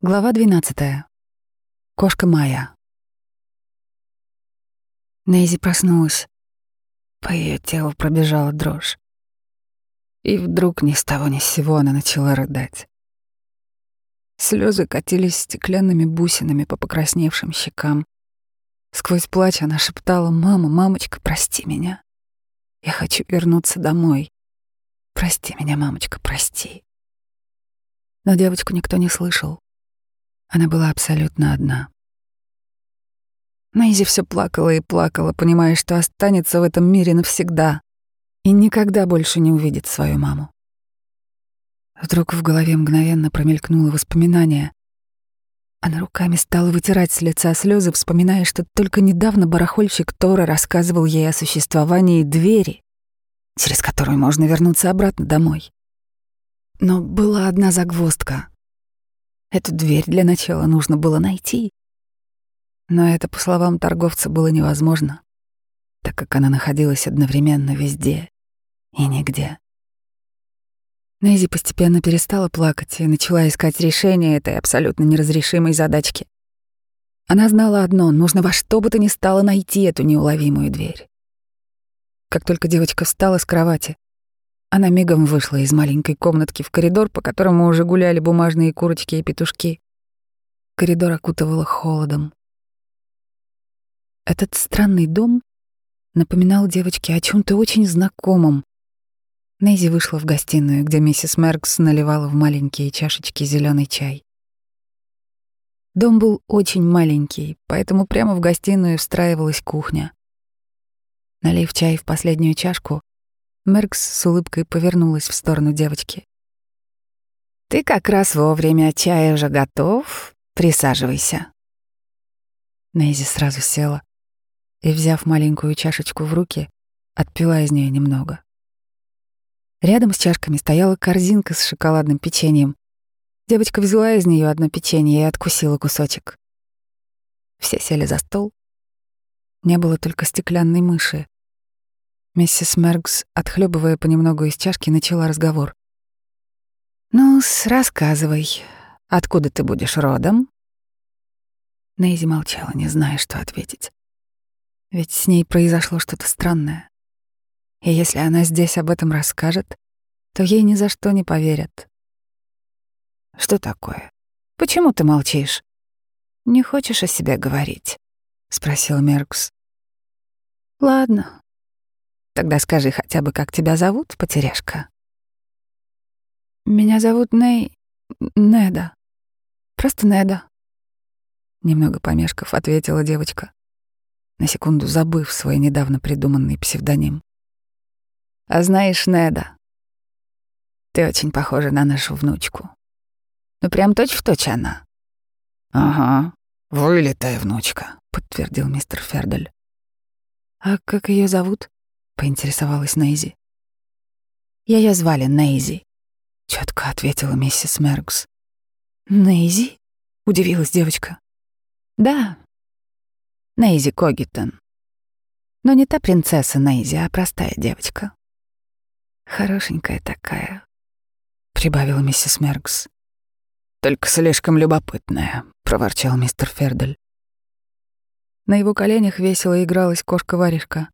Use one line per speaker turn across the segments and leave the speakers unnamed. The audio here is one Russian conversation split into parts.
Глава 12. Кошка Майя. Нейзи проснулась. По ее телу пробежала дрожь. И вдруг ни с того ни с сего она начала рыдать. Слезы катились стеклянными бусинами по покрасневшим щекам. Сквозь плач она шептала «Мама, мамочка, прости меня. Я хочу вернуться домой. Прости меня, мамочка, прости». Но девочку никто не слышал. Она была абсолютно одна. Мэйзи все плакала и плакала, понимая, что останется в этом мире навсегда и никогда больше не увидит свою маму. Вдруг в голове мгновенно промелькнуло воспоминание. Она руками стала вытирать с лица слезы, вспоминая, что только недавно барахольщик Тора рассказывал ей о существовании двери, через которую можно вернуться обратно домой. Но была одна загвоздка. Эту дверь для начала нужно было найти. Но это, по словам торговца, было невозможно, так как она находилась одновременно везде и нигде. Нейзи постепенно перестала плакать и начала искать решение этой абсолютно неразрешимой задачки. Она знала одно — нужно во что бы то ни стало найти эту неуловимую дверь. Как только девочка встала с кровати, она мигом вышла из маленькой комнатки в коридор, по которому уже гуляли бумажные курочки и петушки. Коридор окутывало холодом. Этот странный дом напоминал девочке о чем то очень знакомом. Нейзи вышла в гостиную, где миссис Меркс наливала в маленькие чашечки зеленый чай. Дом был очень маленький, поэтому прямо в гостиную встраивалась кухня. Налив чай в последнюю чашку, Меркс с улыбкой повернулась в сторону девочки. «Ты как раз вовремя, чай уже готов. Присаживайся». Нейзи сразу села и, взяв маленькую чашечку в руки, отпила из нее немного. Рядом с чашками стояла корзинка с шоколадным печеньем. Девочка взяла из нее одно печенье и откусила кусочек. Все сели за стол. Не было только стеклянной мыши, Миссис Мергс, отхлебывая понемногу из чашки, начала разговор. ну рассказывай, откуда ты будешь родом?» Нейзи молчала, не зная, что ответить. Ведь с ней произошло что-то странное. И если она здесь об этом расскажет, то ей ни за что не поверят. «Что такое? Почему ты молчишь? Не хочешь о себе говорить?» — спросил Меркс. «Ладно, Тогда скажи хотя бы, как тебя зовут, потеряшка?» «Меня зовут Ней... Неда. Просто Неда». Немного помешков, ответила девочка, на секунду забыв свой недавно придуманный псевдоним. «А знаешь, Неда, ты очень похожа на нашу внучку. Ну, прям точь-в-точь она». «Ага, вылитая внучка», — подтвердил мистер Фердель. «А как ее зовут?» Поинтересовалась Нейзи. Ее звали Нейзи, четко ответила миссис Меркс. Нейзи? удивилась девочка. Да. Нейзи Когитон. Но не та принцесса Нейзи, а простая девочка. Хорошенькая такая, прибавила миссис Меркс. Только слишком любопытная, проворчал мистер Фердель. На его коленях весело игралась кошка-варежка.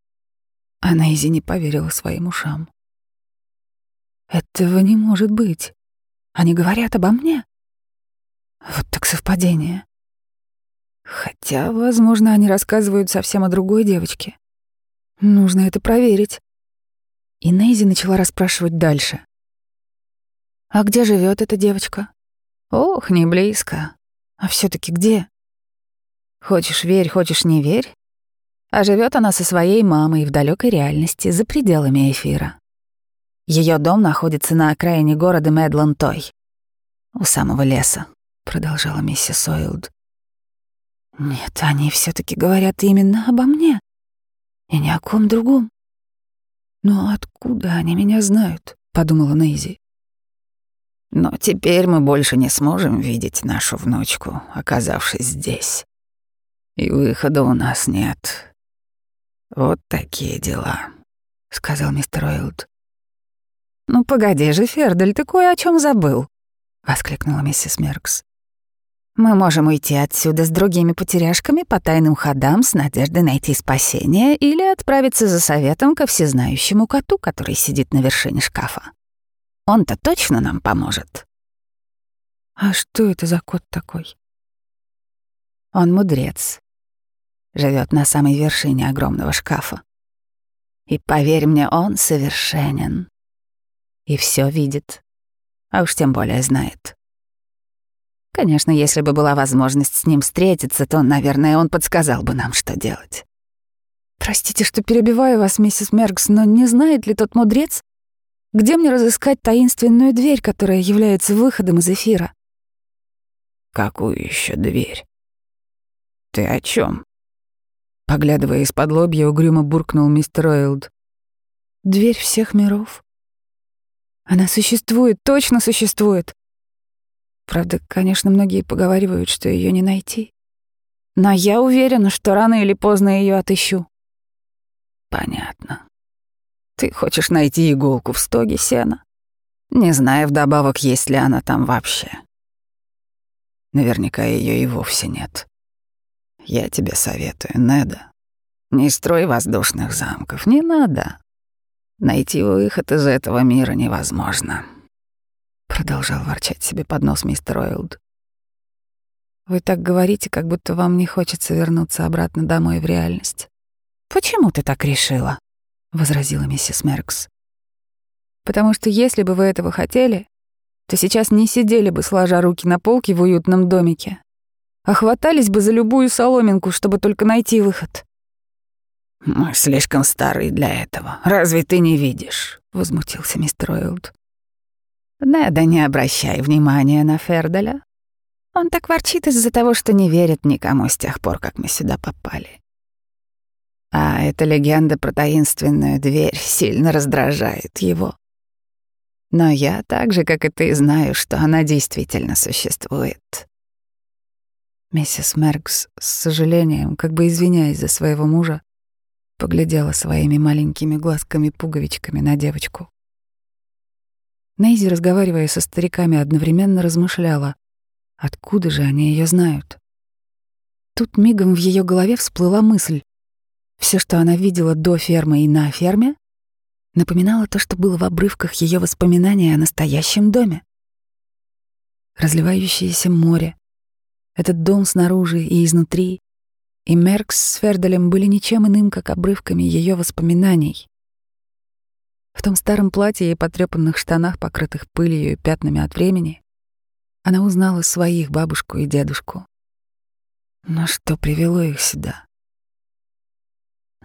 А Нейзи не поверила своим ушам. «Этого не может быть. Они говорят обо мне?» Вот так совпадение. Хотя, возможно, они рассказывают совсем о другой девочке. Нужно это проверить. И Нейзи начала расспрашивать дальше. «А где живет эта девочка?» «Ох, не близко. А все таки где?» «Хочешь верь, хочешь не верь, а живет она со своей мамой в далекой реальности, за пределами эфира. Ее дом находится на окраине города Медлан-Той, у самого леса, продолжала миссис Оилд. Нет, они все таки говорят именно обо мне и ни о ком другом. Но откуда они меня знают? подумала Нейзи. Но теперь мы больше не сможем видеть нашу внучку, оказавшись здесь. И выхода у нас нет. «Вот такие дела», — сказал мистер Уилд. «Ну погоди же, Фердель, ты кое о чем забыл», — воскликнула миссис Меркс. Мы можем уйти отсюда с другими потеряшками по тайным ходам с надеждой найти спасение или отправиться за советом ко всезнающему коту, который сидит на вершине шкафа. Он-то точно нам поможет. А что это за кот такой? Он мудрец. Живет на самой вершине огромного шкафа. И поверь мне, он совершенен. И все видит. А уж тем более знает. Конечно, если бы была возможность с ним встретиться, то, наверное, он подсказал бы нам, что делать. Простите, что перебиваю вас, миссис Меркс, но не знает ли тот мудрец, где мне разыскать таинственную дверь, которая является выходом из эфира?
Какую еще дверь? Ты о чем? Поглядывая из-под лобья, угрюмо буркнул мистер Ойлд.
Дверь всех миров. Она существует, точно существует. Правда, конечно, многие поговаривают, что ее не найти. Но я уверена, что рано или поздно ее отыщу.
Понятно. Ты хочешь найти иголку в стоге сена, не зная вдобавок, есть ли она там вообще. Наверняка ее и вовсе нет. Я тебе советую, Неда, не строй воздушных замков, не надо. Найти выход из этого мира невозможно. Продолжал ворчать себе под нос мистер Ойлд.
Вы так говорите, как будто вам не хочется вернуться обратно домой в реальность.
Почему ты так решила?
возразила миссис Меркс. Потому что если бы вы этого хотели, то сейчас не сидели бы сложа руки на полке в уютном домике, а хватались бы за любую соломинку, чтобы только найти выход.
Мы слишком старые для этого. Разве ты не видишь? возмутился мистер Ойлд.
Неда, не обращай внимания на Ферделя. Он так ворчит из-за того, что не верит никому с тех пор, как мы сюда попали. А эта легенда про таинственную дверь сильно раздражает его. Но я так же, как и ты, знаю, что она действительно существует. Миссис Меркс с сожалением, как бы извиняясь за своего мужа, поглядела своими маленькими глазками-пуговичками на девочку. Нейзи, разговаривая со стариками, одновременно размышляла, откуда же они ее знают. Тут мигом в ее голове всплыла мысль. Все, что она видела до фермы и на ферме, напоминало то, что было в обрывках ее воспоминаний о настоящем доме. Разливающееся море, этот дом снаружи и изнутри, и Меркс с Ферделем были ничем иным, как обрывками ее воспоминаний. В том старом платье и потрепанных штанах, покрытых пылью и пятнами от времени, она узнала своих бабушку и дедушку. Но что привело их сюда?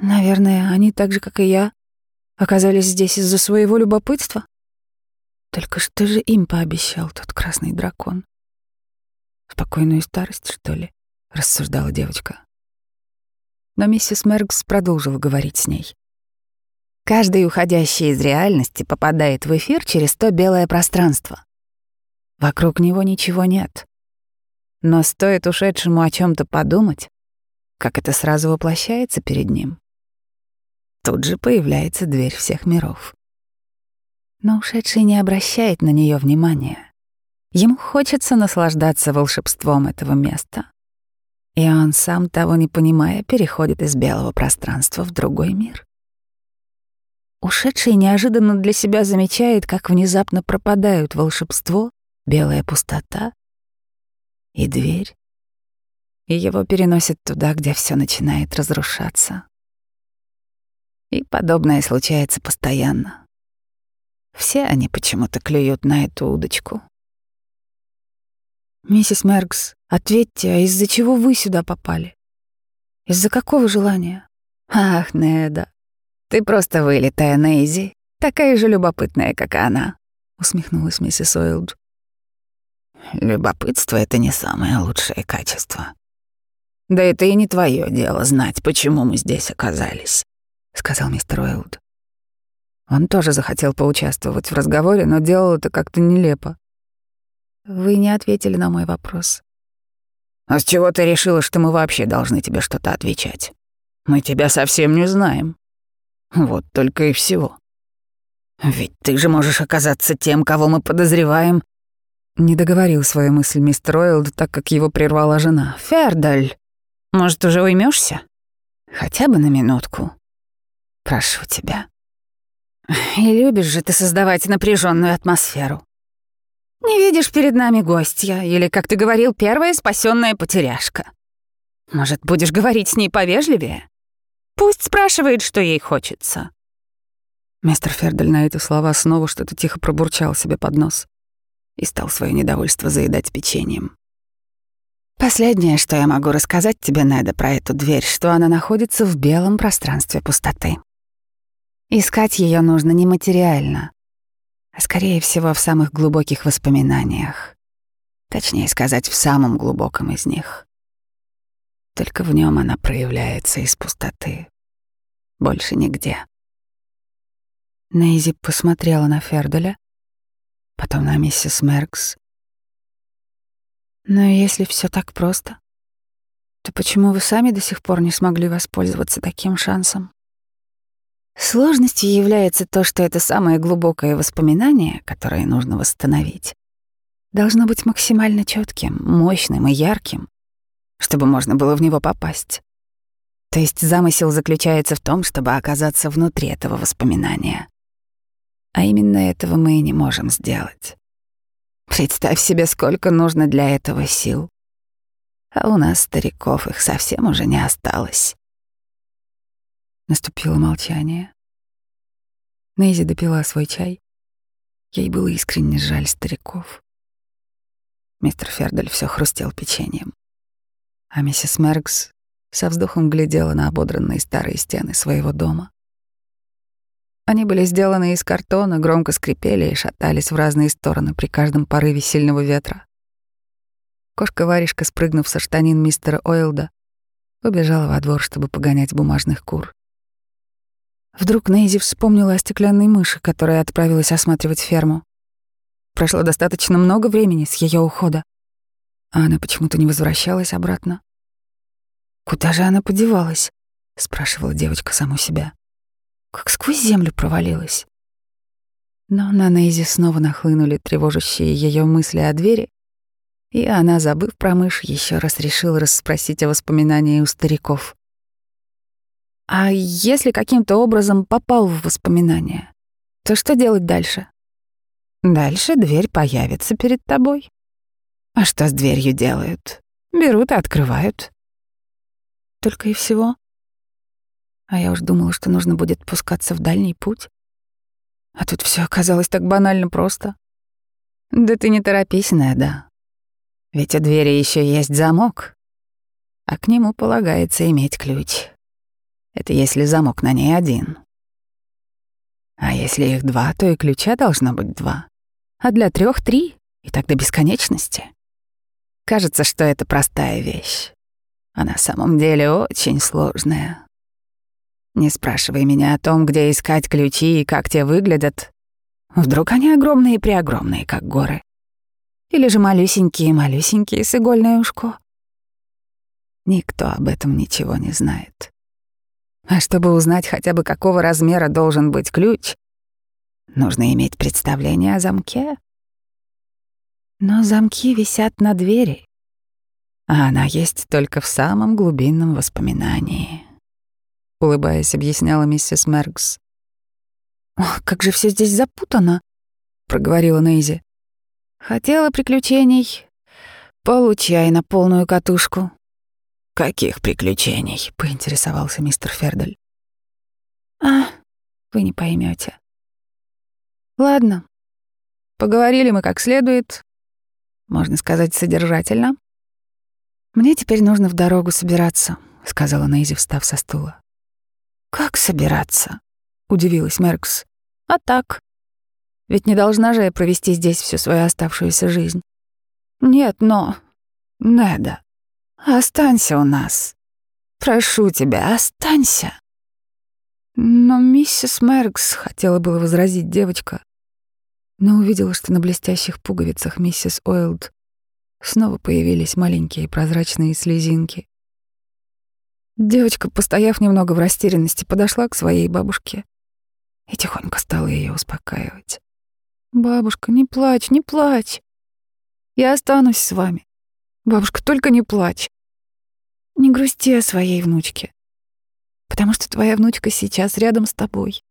Наверное, они так же, как и я, оказались здесь из-за своего любопытства. Только что же им пообещал тот красный дракон? Спокойную старость, что ли? рассуждала девочка. Но миссис Меркс продолжила говорить с ней. Каждый уходящий из реальности попадает в эфир через то белое пространство. Вокруг него ничего нет. Но стоит ушедшему о чем то подумать, как это сразу воплощается перед ним. Тут же появляется дверь всех миров. Но ушедший не обращает на нее внимания. Ему хочется наслаждаться волшебством этого места. И он, сам того не понимая, переходит из белого пространства в другой мир. Ушедший неожиданно для себя замечает, как внезапно пропадают волшебство, белая пустота и дверь. И его переносят туда, где все начинает разрушаться. И подобное случается постоянно. Все они почему-то клюют на эту удочку. «Миссис Меркс, ответьте, а из-за чего вы сюда попали? Из-за какого желания?» «Ах, Неда, «Ты просто вылитая, Нейзи, такая же любопытная, как она», — усмехнулась миссис Уилд.
«Любопытство — это не самое лучшее качество. Да это и не твое дело знать, почему мы здесь оказались», — сказал мистер Уилд.
Он тоже захотел поучаствовать в разговоре, но делал это как-то нелепо. «Вы не ответили на мой вопрос».
«А с чего ты решила, что мы вообще должны тебе что-то отвечать? Мы тебя совсем не знаем». Вот только и всего. Ведь ты же можешь оказаться тем, кого мы подозреваем.
Не договорил свою мысль мистер Уэлд, так как его прервала жена.
«Фердаль, может, уже уймешься? Хотя бы на минутку. Прошу тебя. И любишь же ты создавать напряженную атмосферу. Не видишь перед нами гостья, или, как ты говорил, первая спасенная потеряшка. Может, будешь говорить с ней повежливее? Пусть спрашивает, что ей хочется.
Мистер Фердель на эти слова снова что-то тихо пробурчал себе под нос и стал свое недовольство заедать печеньем.
Последнее, что я могу рассказать тебе, Неда, про эту дверь, что она находится в белом пространстве пустоты. Искать ее нужно не материально, а скорее всего в самых глубоких воспоминаниях. Точнее сказать, в самом глубоком из них. Только в нем она проявляется из пустоты. Больше нигде.
Нейзи посмотрела на Ферделя, потом на миссис Меркс. Но если все так просто, то почему вы сами до сих пор не смогли воспользоваться таким шансом?
Сложностью является то, что это самое глубокое воспоминание, которое нужно восстановить, должно быть максимально четким, мощным и ярким, чтобы можно было в него попасть. То есть замысел заключается в том, чтобы оказаться внутри этого воспоминания. А именно этого мы и не можем сделать. Представь себе, сколько нужно для этого сил. А у нас, стариков, их совсем уже не осталось.
Наступило молчание. Нейзи допила свой чай. Ей было искренне жаль стариков. Мистер Фердель все хрустел печеньем. А миссис Меркс со вздохом глядела на ободранные старые стены своего дома. Они были сделаны из картона, громко скрипели и шатались в разные стороны при каждом порыве сильного ветра. Кошка-варежка, спрыгнув со штанин мистера Ойлда, убежала во двор, чтобы погонять бумажных кур. Вдруг Нейзи вспомнила о стеклянной мыши, которая отправилась осматривать ферму. Прошло достаточно много времени с ее ухода, а она почему-то не возвращалась обратно. «Куда же она подевалась?» — спрашивала девочка саму себя. «Как сквозь землю провалилась». Но на Нейзи снова нахлынули тревожащие ее мысли о двери, и она, забыв про мышь, еще раз решила расспросить о воспоминании у стариков. А если каким-то образом попал в воспоминания, то что делать дальше?
Дальше дверь появится перед тобой. А что с дверью делают? Берут и открывают.
Только и всего. А я уж думала, что нужно будет пускаться в дальний путь. А тут все оказалось так банально просто.
Да ты не торопись, Неда. Ведь у двери еще есть замок, а к нему полагается иметь ключ. Это если замок на ней один. А если их два, то и ключа должно быть два. А для трех три, и так до бесконечности. Кажется, что это простая вещь. А на самом деле очень сложная. Не спрашивай меня о том, где искать ключи и как те выглядят. Вдруг они огромные-преогромные, как горы. Или же малюсенькие-малюсенькие с игольное ушко. Никто об этом ничего не знает. А чтобы узнать хотя бы какого размера должен быть ключ, нужно иметь представление о замке. Но замки висят на двери, а она есть только в самом глубинном воспоминании.
Улыбаясь, объясняла миссис Меркс. «Ох, как же все здесь запутано!» — проговорила Нейзи.
«Хотела приключений? Получай на полную катушку. «Каких приключений?» — поинтересовался мистер Фердель.
«А, вы не поймете. Ладно, поговорили мы как следует, можно сказать, содержательно. Мне теперь нужно в дорогу собираться», — сказала Нейзи, встав со стула.
«Как собираться?»
— удивилась Меркс. «А так. Ведь не должна же я провести здесь всю свою оставшуюся жизнь».
«Нет, но...» «Неда, Останься у нас. Прошу тебя, останься.
Но миссис Меркс хотела было возразить девочка, но увидела, что на блестящих пуговицах миссис Ойлд снова появились маленькие прозрачные слезинки. Девочка, постояв немного в растерянности, подошла к своей бабушке и тихонько стала ее успокаивать. «Бабушка, не плачь, не плачь. Я останусь с вами. Бабушка, только не плачь. Не грусти о своей внучке, потому что твоя внучка сейчас рядом с тобой.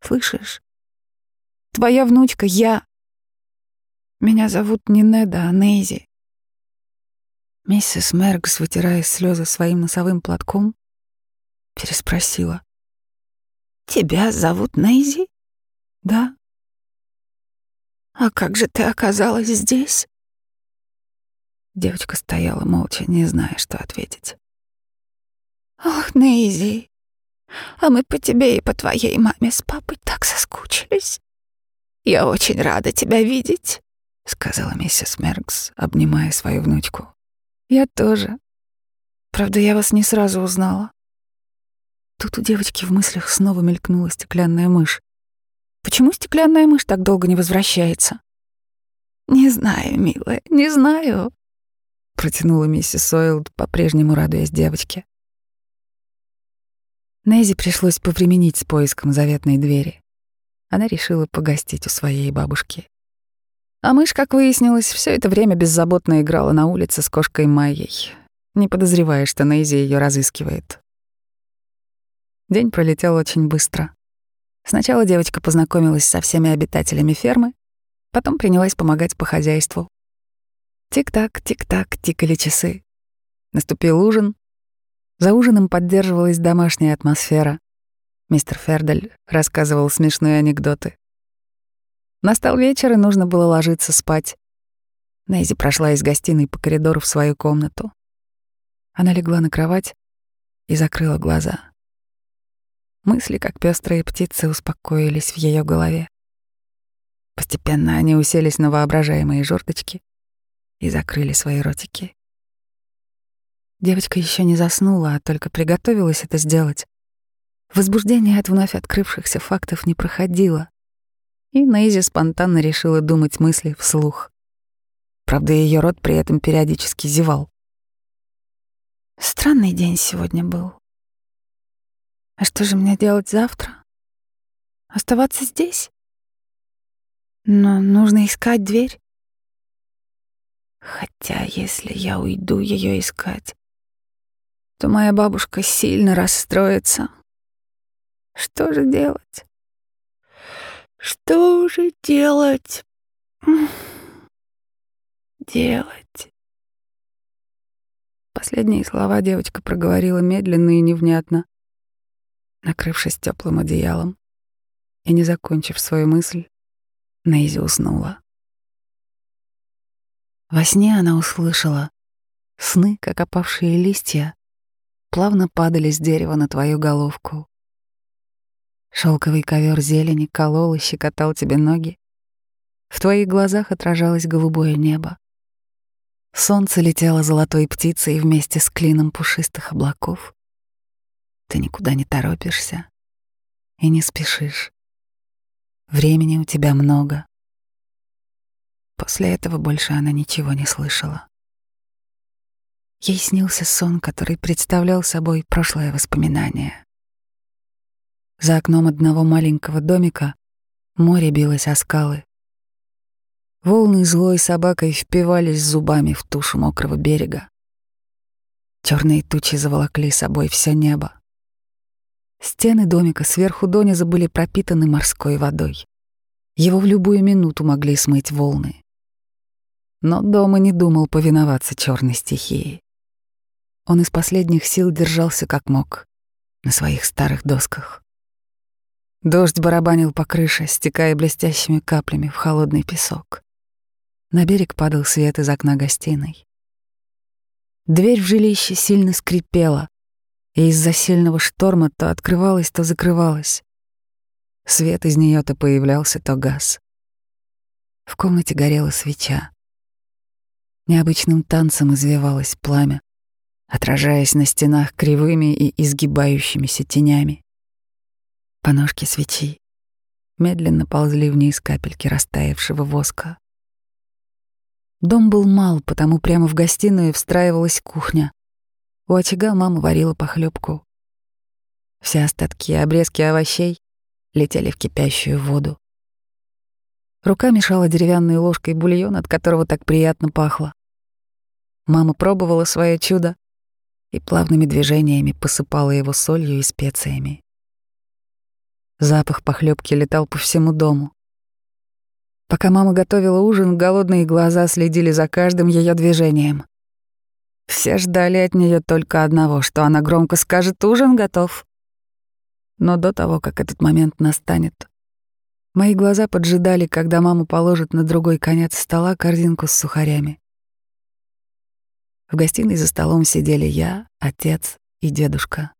Слышишь? Твоя внучка — я. Меня зовут не Неда, а Нейзи. Миссис Меркс, вытирая слезы своим носовым платком, переспросила. «Тебя зовут Нейзи?» «Да». «А как же ты оказалась здесь?» Девочка стояла молча, не зная, что ответить. «Ох, Нейзи, а мы по тебе и по твоей маме с папой так соскучились. Я очень рада тебя видеть», — сказала миссис Меркс, обнимая свою внучку. «Я тоже. Правда, я вас не сразу узнала». Тут у девочки в мыслях снова мелькнула стеклянная мышь. Почему стеклянная мышь так долго не возвращается? Не знаю, милая, не знаю, протянула миссис Ойлд, по-прежнему радуясь девочке. Нейзи пришлось повременить с поиском заветной двери. Она решила погостить у своей бабушки. А мышь, как выяснилось, все это время беззаботно играла на улице с кошкой Майей, не подозревая, что Нейзи ее разыскивает. День пролетел очень быстро. Сначала девочка познакомилась со всеми обитателями фермы, потом принялась помогать по хозяйству. Тик-так, тик-так, тикали часы. Наступил ужин. За ужином поддерживалась домашняя атмосфера. Мистер Фердель рассказывал смешные анекдоты. Настал вечер, и нужно было ложиться спать. Нейзи прошла из гостиной по коридору в свою комнату. Она легла на кровать и закрыла глаза. Мысли, как пестрые птицы, успокоились в ее голове. Постепенно они уселись на воображаемые жердочки и закрыли свои ротики. Девочка еще не заснула, а только приготовилась это сделать. Возбуждение от вновь открывшихся фактов не проходило, и Нейзи спонтанно решила думать мысли вслух. Правда, ее рот при этом периодически зевал. Странный день сегодня был. А что же мне делать завтра? Оставаться здесь? Но нужно искать дверь. Хотя, если я уйду ее искать, то моя бабушка сильно расстроится. Что же делать? Что же делать? Делать. Последние слова девочка проговорила медленно и невнятно, накрывшись теплым одеялом, и, не закончив свою мысль, Нейзи уснула. Во сне она услышала сны, как опавшие листья, плавно падали с дерева на твою головку. Шелковый ковер зелени колол и щекотал тебе ноги. В твоих глазах отражалось голубое небо. Солнце летело золотой птицей вместе с клином пушистых облаков. Ты никуда не торопишься и не спешишь. Времени у тебя много. После этого больше она ничего не слышала. Ей снился сон, который представлял собой прошлое воспоминание. За окном одного маленького домика море билось о скалы. Волны злой собакой впивались зубами в тушу мокрого берега. Черные тучи заволокли собой все небо. Стены домика сверху дониза были пропитаны морской водой. Его в любую минуту могли смыть волны. Но дома не думал повиноваться черной стихии. Он из последних сил держался как мог на своих старых досках. Дождь барабанил по крыше, стекая блестящими каплями в холодный песок. На берег падал свет из окна гостиной. Дверь в жилище сильно скрипела, и из-за сильного шторма то открывалась, то закрывалась. Свет из нее то появлялся, то газ. В комнате горела свеча. Необычным танцем извивалось пламя, отражаясь на стенах кривыми и изгибающимися тенями. По ножке свечи медленно ползли вниз капельки растаявшего воска. Дом был мал, потому прямо в гостиную встраивалась кухня. У очага мама варила похлебку. Все остатки и обрезки овощей летели в кипящую воду. Рука мешала деревянной ложкой бульон, от которого так приятно пахло. Мама пробовала свое чудо и плавными движениями посыпала его солью и специями. Запах похлебки летал по всему дому. Пока мама готовила ужин, голодные глаза следили за каждым ее движением. Все ждали от нее только одного, что она громко скажет «ужин готов». Но до того, как этот момент настанет, мои глаза поджидали, когда мама положит на другой конец стола корзинку с сухарями. В гостиной за столом сидели я, отец и дедушка.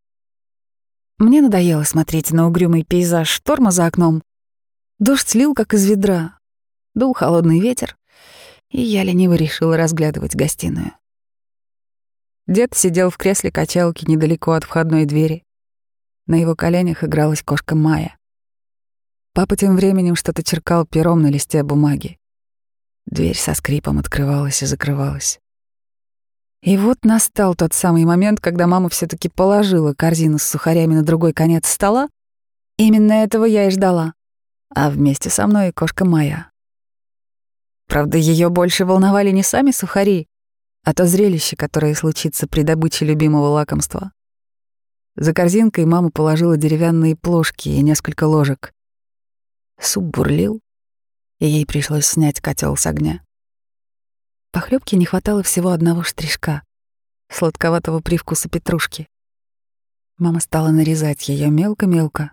Мне надоело смотреть на угрюмый пейзаж шторма за окном. Дождь лил, как из ведра. Дул холодный ветер, и я лениво решила разглядывать гостиную. Дед сидел в кресле качалки недалеко от входной двери. На его коленях игралась кошка Майя. Папа тем временем что-то черкал пером на листе бумаги. Дверь со скрипом открывалась и закрывалась. И вот настал тот самый момент, когда мама все таки положила корзину с сухарями на другой конец стола. Именно этого я и ждала. А вместе со мной и кошка Майя. Правда, ее больше волновали не сами сухари, а то зрелище, которое случится при добыче любимого лакомства. За корзинкой мама положила деревянные плошки и несколько ложек. Суп бурлил, и ей пришлось снять котел с огня. Похлебки не хватало всего одного штришка — сладковатого привкуса петрушки. Мама стала нарезать ее мелко-мелко.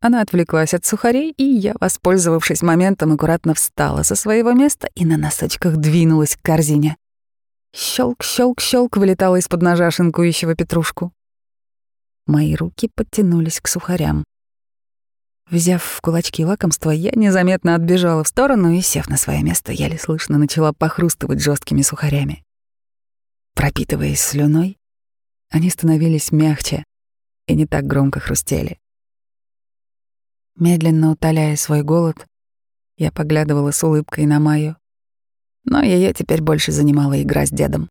Она отвлеклась от сухарей, и я, воспользовавшись моментом, аккуратно встала со своего места и на носочках двинулась к корзине. Щелк, щелк, щелк вылетала из-под ножа шинкующего петрушку. Мои руки подтянулись к сухарям. Взяв в кулачки лакомство, я незаметно отбежала в сторону и, сев на свое место, еле слышно начала похрустывать жесткими сухарями. Пропитываясь слюной, они становились мягче и не так громко хрустели. Медленно утоляя свой голод, я поглядывала с улыбкой на Майю, но ее теперь больше занимала игра с дедом.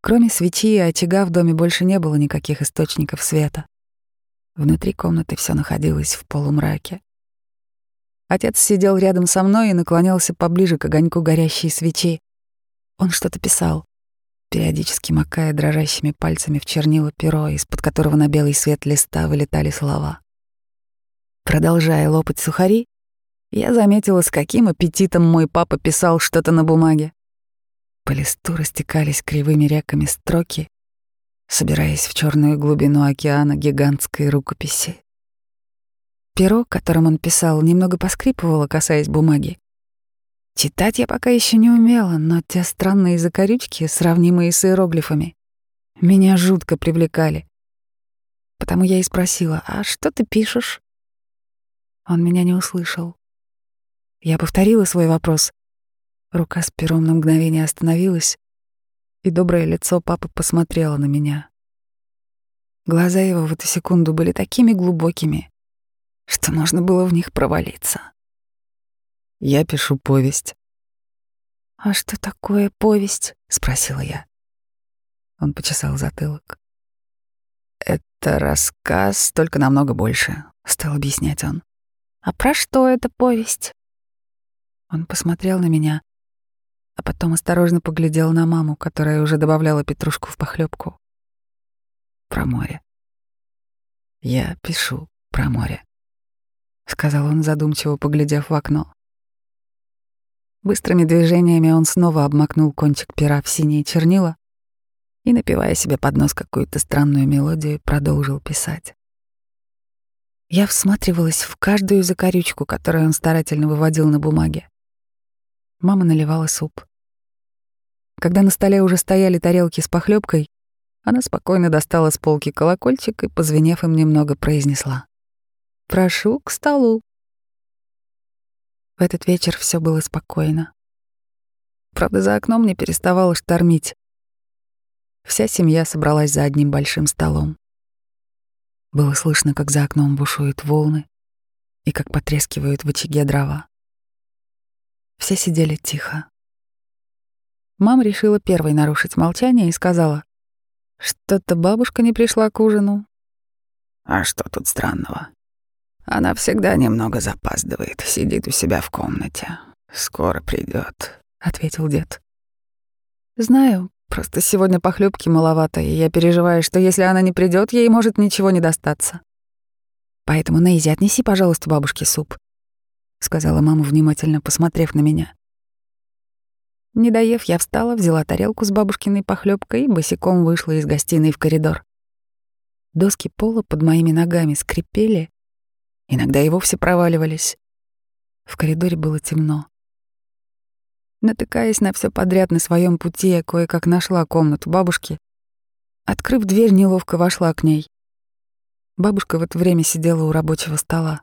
Кроме свечи и очага в доме больше не было никаких источников света. Внутри комнаты все находилось в полумраке. Отец сидел рядом со мной и наклонялся поближе к огоньку горящей свечи. Он что-то писал, периодически макая дрожащими пальцами в чернила перо, из-под которого на белый свет листа вылетали слова. Продолжая лопать сухари, я заметила, с каким аппетитом мой папа писал что-то на бумаге. По листу растекались кривыми реками строки, собираясь в черную глубину океана гигантской рукописи. Перо, которым он писал, немного поскрипывало, касаясь бумаги. Читать я пока еще не умела, но те странные закорючки, сравнимые с иероглифами, меня жутко привлекали. Потому я и спросила, «А что ты пишешь?» Он меня не услышал. Я повторила свой вопрос. Рука с пером на мгновение остановилась, и доброе лицо папы посмотрело на меня. Глаза его в эту секунду были такими глубокими, что можно было в них провалиться. Я пишу повесть. «А что такое повесть?» — спросила я. Он почесал затылок. «Это рассказ, только намного больше», — стал объяснять он. «А про что эта повесть?» Он посмотрел на меня, а потом осторожно поглядел на маму, которая уже добавляла петрушку в похлебку. Про море. Я пишу про море, сказал он задумчиво, поглядев в окно. Быстрыми движениями он снова обмакнул кончик пера в синие чернила и, напевая себе под нос какую-то странную мелодию, продолжил писать. Я всматривалась в каждую закорючку, которую он старательно выводил на бумаге. Мама наливала суп. Когда на столе уже стояли тарелки с похлебкой, она спокойно достала с полки колокольчик и, позвенев им немного, произнесла. «Прошу к столу». В этот вечер все было спокойно. Правда, за окном не переставало штормить. Вся семья собралась за одним большим столом. Было слышно, как за окном бушуют волны и как потрескивают в очаге дрова. Все сидели тихо. Мама решила первой нарушить молчание и сказала, «Что-то бабушка не пришла к ужину».
«А что тут странного?» Она всегда немного запаздывает, сидит у себя в комнате. Скоро придет, ответил дед.
Знаю, просто сегодня похлебки маловато, и я переживаю, что если она не придет, ей может ничего не достаться. Поэтому, Нейзи, отнеси, пожалуйста, бабушке суп, сказала мама, внимательно посмотрев на меня. Не доев, я встала, взяла тарелку с бабушкиной похлебкой и босиком вышла из гостиной в коридор. Доски пола под моими ногами скрипели, иногда и вовсе проваливались. В коридоре было темно. Натыкаясь на все подряд на своем пути, я кое-как нашла комнату бабушки. Открыв дверь, неловко вошла к ней. Бабушка в это время сидела у рабочего стола.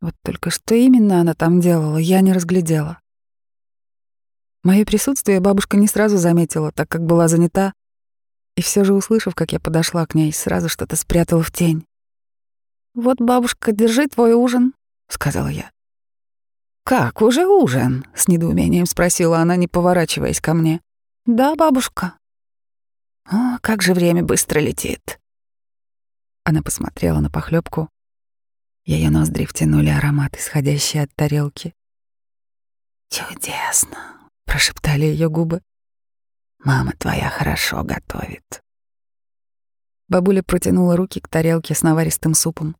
Вот только что именно она там делала, я не разглядела. Мое присутствие бабушка не сразу заметила, так как была занята, и все же, услышав, как я подошла к ней, сразу что-то спрятала в тень. «Вот, бабушка, держи твой ужин», — сказала я.
«Как, уже ужин?» — с недоумением спросила она, не поворачиваясь ко мне.
«Да, бабушка».
«О, как же время быстро летит!»
Она посмотрела на похлебку. Ее ноздри втянули аромат, исходящий от тарелки.
«Чудесно!» Прошептали ее губы. Мама твоя хорошо готовит.
Бабуля протянула руки к тарелке с наваристым супом.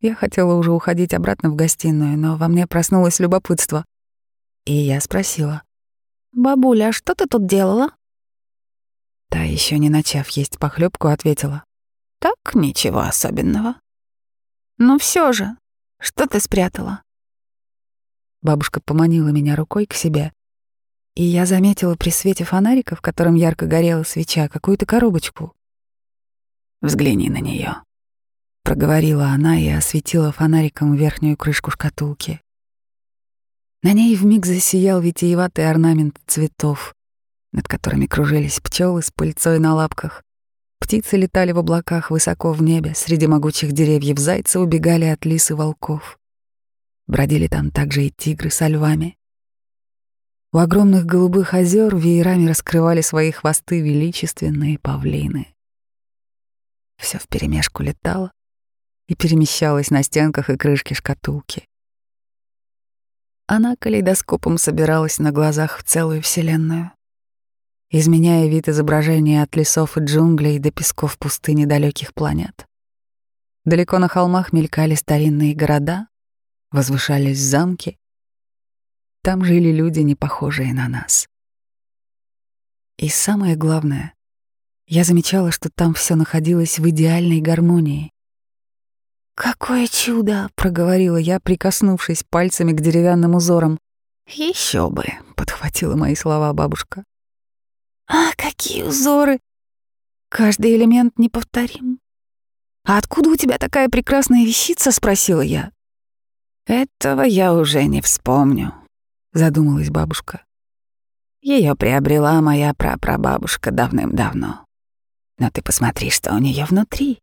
Я хотела уже уходить обратно в гостиную, но во мне проснулось любопытство. И я спросила. «Бабуля, а что ты тут делала?» Та, еще не начав есть похлебку, ответила.
«Так, ничего особенного».
«Ну все же, что ты спрятала?» Бабушка поманила меня рукой к себе, и я заметила при свете фонарика, в котором ярко горела свеча, какую-то коробочку.
«Взгляни на нее,
проговорила она и осветила фонариком верхнюю крышку шкатулки. На ней вмиг засиял витиеватый орнамент цветов, над которыми кружились пчелы с пыльцой на лапках. Птицы летали в облаках высоко в небе, среди могучих деревьев зайцы убегали от лис и волков. Бродили там также и тигры со львами. У огромных голубых озер веерами раскрывали свои хвосты величественные павлины. Все вперемешку летало и перемещалось на стенках и крышке шкатулки. Она калейдоскопом собиралась на глазах в целую вселенную, изменяя вид изображения от лесов и джунглей до песков пустыни далеких планет. Далеко на холмах мелькали старинные города, возвышались замки, там жили люди, не похожие на нас. И самое главное, я замечала, что там все находилось в идеальной гармонии. «Какое чудо!» — проговорила я, прикоснувшись пальцами к деревянным узорам.
Еще бы!» — подхватила мои слова бабушка.
«А, какие узоры! Каждый элемент неповторим. А откуда у тебя такая прекрасная вещица?» — спросила я.
«Этого я уже не вспомню», задумалась бабушка. Ее приобрела моя прапрабабушка давным-давно. Но ты посмотри, что у нее внутри.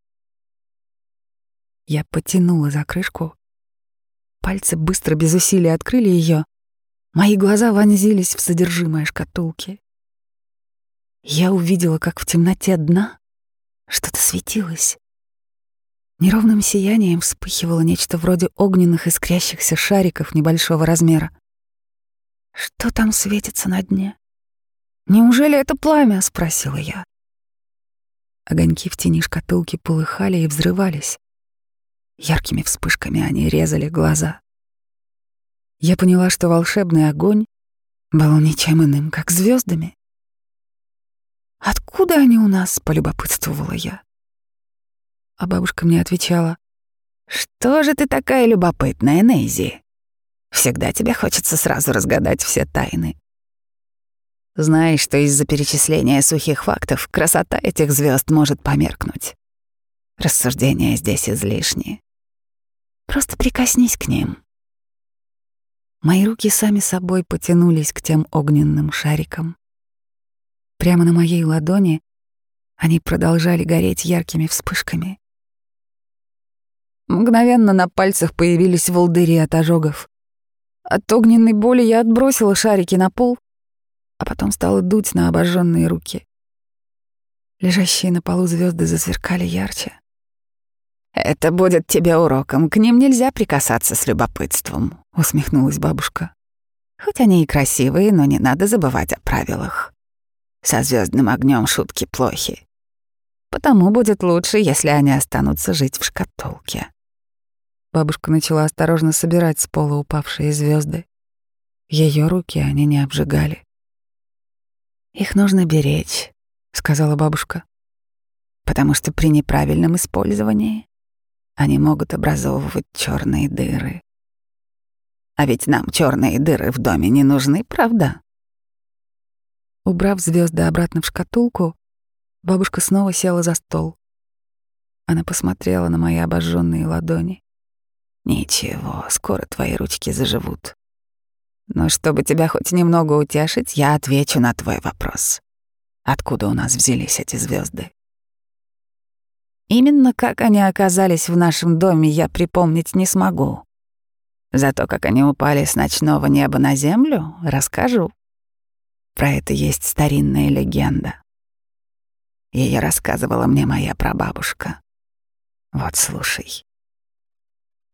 Я потянула за крышку. Пальцы быстро без усилий открыли ее. Мои глаза вонзились в содержимое шкатулки. Я увидела, как в темноте дна что-то светилось. Неровным сиянием вспыхивало нечто вроде огненных искрящихся шариков небольшого размера. Что там светится на дне? Неужели это пламя? спросила я. Огоньки в тени шкатулки полыхали и взрывались. Яркими вспышками они резали глаза. Я поняла, что волшебный огонь был ничем иным, как звездами. «Откуда они у нас?» — полюбопытствовала я. А бабушка мне отвечала,
«Что же ты такая любопытная, Нейзи? Всегда тебе хочется сразу разгадать все тайны. Знаешь, что из-за перечисления сухих фактов красота этих звезд может померкнуть. Рассуждения здесь излишни. Просто прикоснись к ним.
Мои руки сами собой потянулись к тем огненным шарикам. Прямо на моей ладони они продолжали гореть яркими вспышками. Мгновенно на пальцах появились волдыри от ожогов. От огненной боли я отбросила шарики на пол, а потом стала дуть на обожженные руки. Лежащие на полу звезды засверкали ярче.
Это будет тебе уроком, к ним нельзя прикасаться с любопытством, усмехнулась бабушка. Хоть они и красивые, но не надо забывать о правилах. Со звездным огнем шутки плохи. Потому будет лучше, если они останутся жить в шкатулке.
Бабушка начала осторожно собирать с пола упавшие звезды. Ее руки они не обжигали.
Их нужно беречь, сказала бабушка, потому что при неправильном использовании они могут образовывать черные дыры. А ведь нам черные дыры в доме не нужны, правда?
Убрав звезды обратно в шкатулку, бабушка снова села за стол. Она посмотрела на мои обожженные ладони.
Ничего, скоро твои ручки заживут. Но чтобы тебя хоть немного утешить, я отвечу на твой вопрос. Откуда у нас взялись эти звезды? Именно как они оказались в нашем доме, я припомнить не смогу. Зато как они упали с ночного неба на землю, расскажу. Про это есть старинная легенда. Ее рассказывала мне моя прабабушка. Вот слушай.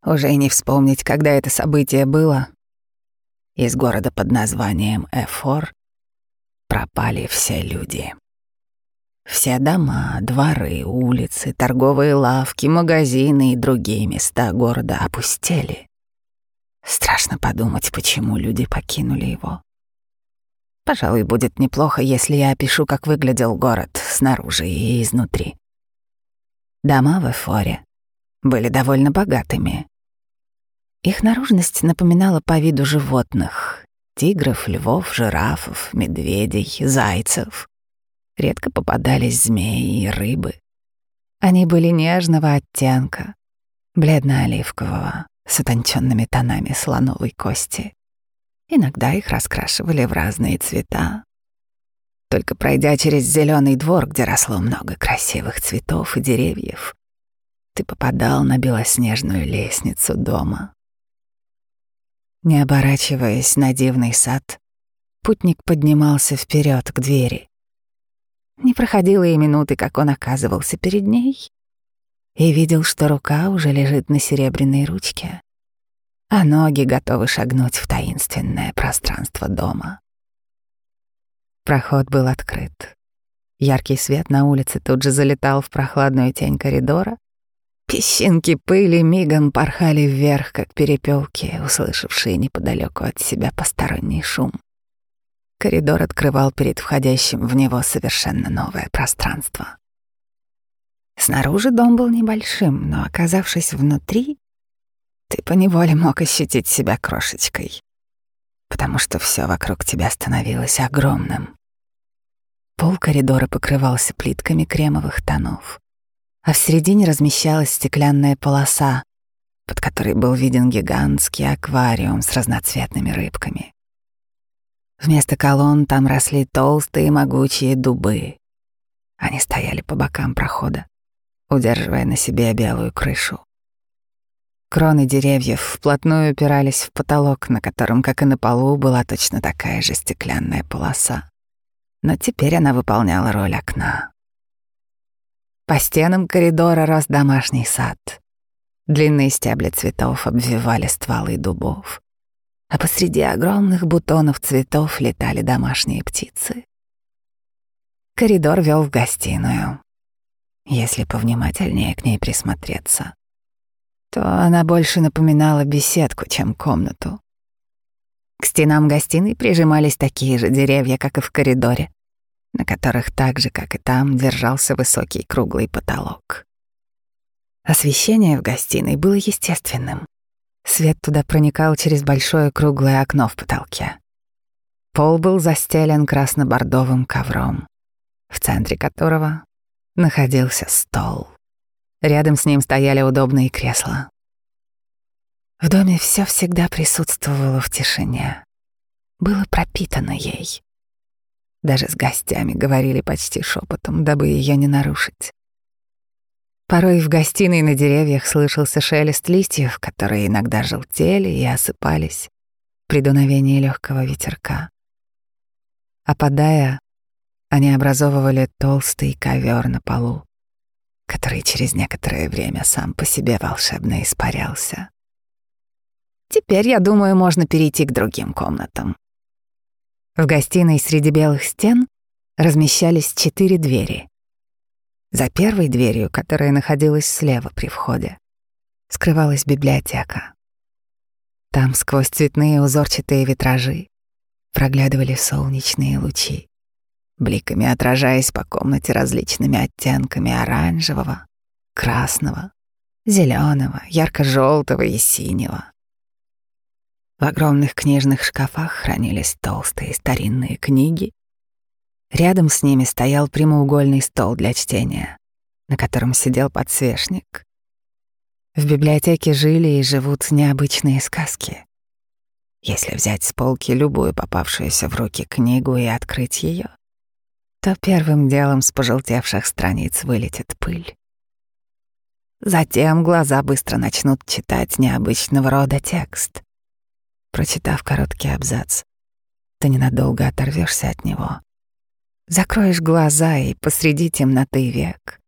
Уже и не вспомнить, когда это событие было. Из города под названием Эфор пропали все люди. Все дома, дворы, улицы, торговые лавки, магазины и другие места города опустели. Страшно подумать, почему люди покинули его. Пожалуй, будет неплохо, если я опишу, как выглядел город снаружи и изнутри. Дома в Эфоре были довольно богатыми. Их наружность напоминала по виду животных — тигров, львов, жирафов, медведей, зайцев. Редко попадались змеи и рыбы. Они были нежного оттенка, бледно-оливкового, с утонченными тонами слоновой кости. Иногда их раскрашивали в разные цвета. Только пройдя через зеленый двор, где росло много красивых цветов и деревьев, ты попадал на белоснежную лестницу дома. Не оборачиваясь на дивный сад, путник поднимался вперед к двери. Не проходило и минуты, как он оказывался перед ней, и видел, что рука уже лежит на серебряной ручке, а ноги готовы шагнуть в таинственное пространство дома. Проход был открыт. Яркий свет на улице тут же залетал в прохладную тень коридора, Песчинки пыли мигом порхали вверх, как перепелки, услышавшие неподалеку от себя посторонний шум. Коридор открывал перед входящим в него совершенно новое пространство. Снаружи дом был небольшим, но, оказавшись внутри, ты поневоле мог ощутить себя крошечкой, потому что все вокруг тебя становилось огромным. Пол коридора покрывался плитками кремовых тонов а в середине размещалась стеклянная полоса, под которой был виден гигантский аквариум с разноцветными рыбками. Вместо колонн там росли толстые могучие дубы. Они стояли по бокам прохода, удерживая на себе белую крышу. Кроны деревьев вплотную упирались в потолок, на котором, как и на полу, была точно такая же стеклянная полоса. Но теперь она выполняла роль окна. По стенам коридора рос домашний сад. Длинные стебли цветов обвивали стволы дубов, а посреди огромных бутонов цветов летали домашние птицы. Коридор вел в гостиную. Если повнимательнее к ней присмотреться, то она больше напоминала беседку, чем комнату. К стенам гостиной прижимались такие же деревья, как и в коридоре на которых так же, как и там, держался высокий круглый потолок. Освещение в гостиной было естественным. Свет туда проникал через большое круглое окно в потолке. Пол был застелен красно-бордовым ковром, в центре которого находился стол. Рядом с ним стояли удобные кресла. В доме все всегда присутствовало в тишине, было пропитано ей. Даже с гостями говорили почти шепотом, дабы ее не нарушить. Порой в гостиной на деревьях слышался шелест листьев, которые иногда желтели и осыпались при дуновении легкого ветерка. Опадая, они образовывали толстый ковер на полу, который через некоторое время сам по себе волшебно испарялся. Теперь, я думаю, можно перейти к другим комнатам. В гостиной среди белых стен размещались четыре двери. За первой дверью, которая находилась слева при входе, скрывалась библиотека. Там сквозь цветные узорчатые витражи проглядывали солнечные лучи, бликами отражаясь по комнате различными оттенками оранжевого, красного, зеленого, ярко-желтого и синего. В огромных книжных шкафах хранились толстые старинные книги. Рядом с ними стоял прямоугольный стол для чтения, на котором сидел подсвечник. В библиотеке жили и живут необычные сказки. Если взять с полки любую попавшуюся в руки книгу и открыть ее, то первым делом с пожелтевших страниц вылетит пыль. Затем глаза быстро начнут читать необычного рода текст. Прочитав короткий абзац, ты ненадолго оторвешься от него. Закроешь глаза и посреди темноты век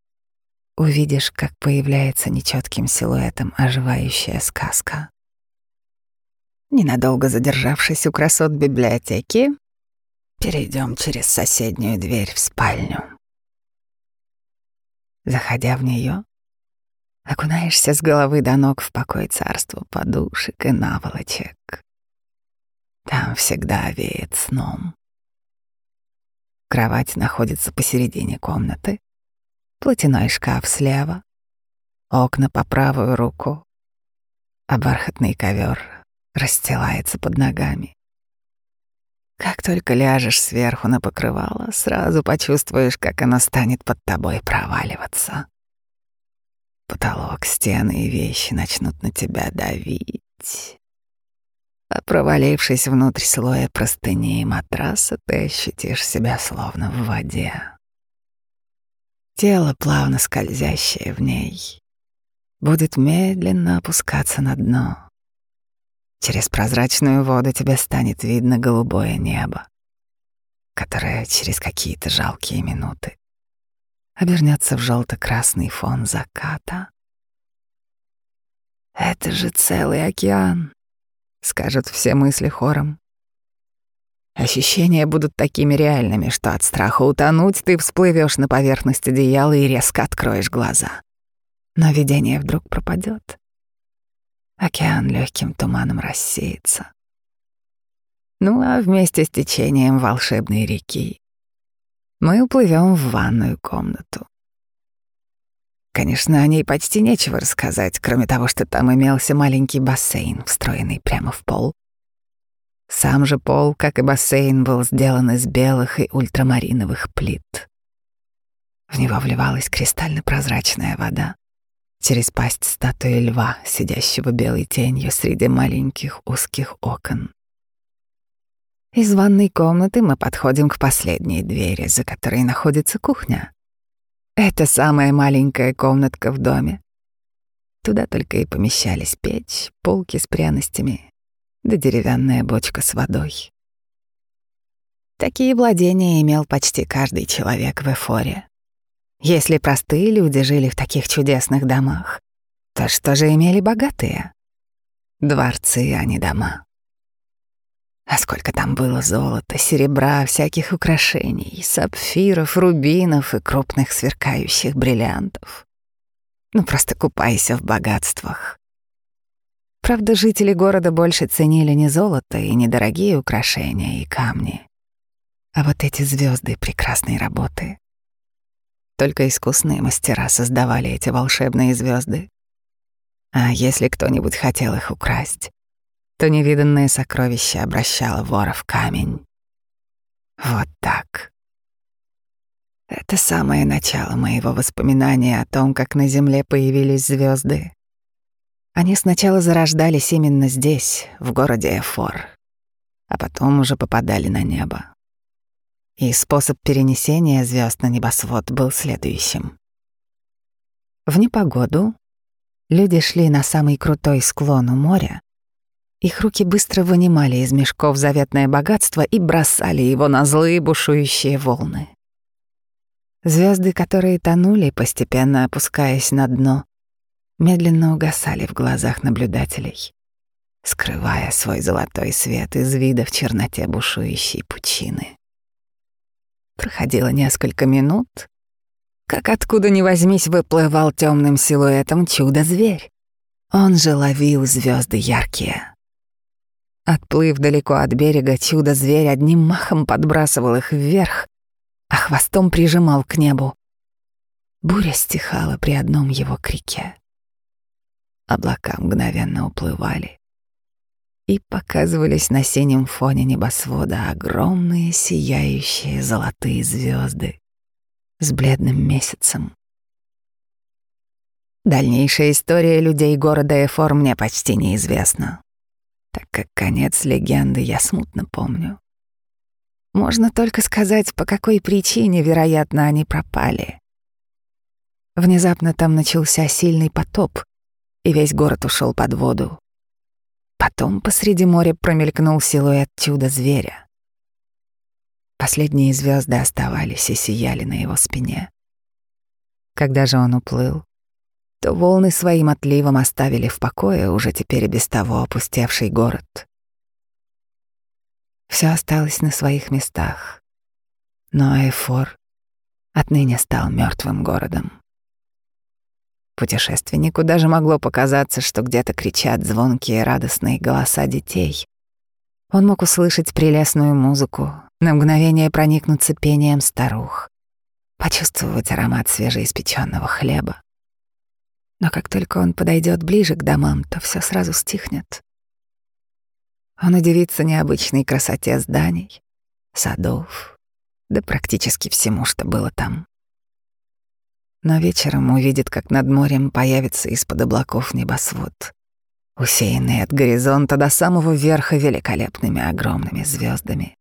увидишь, как появляется нечетким силуэтом оживающая сказка. Ненадолго задержавшись у красот библиотеки, перейдем через соседнюю дверь в спальню. Заходя в нее, окунаешься с головы до ног в покой царства подушек и наволочек. Там всегда веет сном. Кровать находится посередине комнаты, платяной шкаф слева, окна по правую руку, а бархатный ковер расстилается под ногами. Как только ляжешь сверху на покрывало, сразу почувствуешь, как оно станет под тобой проваливаться. Потолок, стены и вещи начнут на тебя давить а провалившись внутрь слоя простыни и матраса, ты ощутишь себя словно в воде. Тело, плавно скользящее в ней, будет медленно опускаться на дно. Через прозрачную воду тебе станет видно голубое небо, которое через какие-то жалкие минуты обернется в желто-красный фон заката. Это же целый океан, скажут все мысли хором. Ощущения будут такими реальными, что от страха утонуть ты всплывешь на поверхность одеяла и резко откроешь глаза. Но видение вдруг пропадет. Океан легким туманом рассеется. Ну а вместе с течением волшебной реки мы уплывем в ванную комнату. Конечно, о ней почти нечего рассказать, кроме того, что там имелся маленький бассейн, встроенный прямо в пол. Сам же пол, как и бассейн, был сделан из белых и ультрамариновых плит. В него вливалась кристально-прозрачная вода через пасть статуи льва, сидящего белой тенью среди маленьких узких окон. Из ванной комнаты мы подходим к последней двери, за которой находится кухня. Это самая маленькая комнатка в доме. Туда только и помещались печь, полки с пряностями, да деревянная бочка с водой. Такие владения имел почти каждый человек в Эфоре. Если простые люди жили в таких чудесных домах, то что же имели богатые? Дворцы, а не дома. А сколько там было золота, серебра, всяких украшений, сапфиров, рубинов и крупных сверкающих бриллиантов. Ну, просто купайся в богатствах. Правда, жители города больше ценили не золото и недорогие украшения и камни, а вот эти звезды прекрасной работы. Только искусные мастера создавали эти волшебные звезды. А если кто-нибудь хотел их украсть, то невиданное сокровище обращало вора в камень. Вот так. Это самое начало моего воспоминания о том, как на Земле появились звезды. Они сначала зарождались именно здесь, в городе Эфор, а потом уже попадали на небо. И способ перенесения звезд на небосвод был следующим. В непогоду люди шли на самый крутой склон у моря их руки быстро вынимали из мешков заветное богатство и бросали его на злые бушующие волны.
Звезды, которые тонули, постепенно опускаясь на дно, медленно угасали в глазах наблюдателей, скрывая свой золотой свет из вида в черноте бушующей пучины. Проходило несколько минут, как откуда ни возьмись выплывал темным силуэтом чудо-зверь. Он же ловил звезды яркие. Отплыв далеко от берега, чудо-зверь одним махом подбрасывал их вверх, а хвостом прижимал к небу. Буря стихала при одном его крике. Облака мгновенно уплывали, и показывались на синем фоне небосвода огромные сияющие золотые звезды с бледным месяцем. Дальнейшая история людей города Эфор мне почти неизвестна, так как конец легенды я смутно помню. Можно только сказать, по какой причине, вероятно, они пропали. Внезапно там начался сильный потоп, и весь город ушел под воду. Потом посреди моря промелькнул силуэт чуда-зверя. Последние звезды оставались и сияли на его спине. Когда же он уплыл, то волны своим отливом оставили в покое уже теперь и без того опустевший город. Все осталось на своих местах, но Эфор отныне стал мертвым городом. Путешественнику даже могло показаться, что где-то кричат звонкие радостные голоса детей. Он мог услышать прелестную музыку, на мгновение проникнуться пением старух, почувствовать аромат свежеиспеченного хлеба. Но как только он подойдет ближе к домам, то все сразу стихнет. Он удивится необычной красоте зданий, садов, да практически всему, что было там но вечером увидит, как над морем появится из-под облаков небосвод, усеянный от горизонта до самого верха великолепными огромными звездами.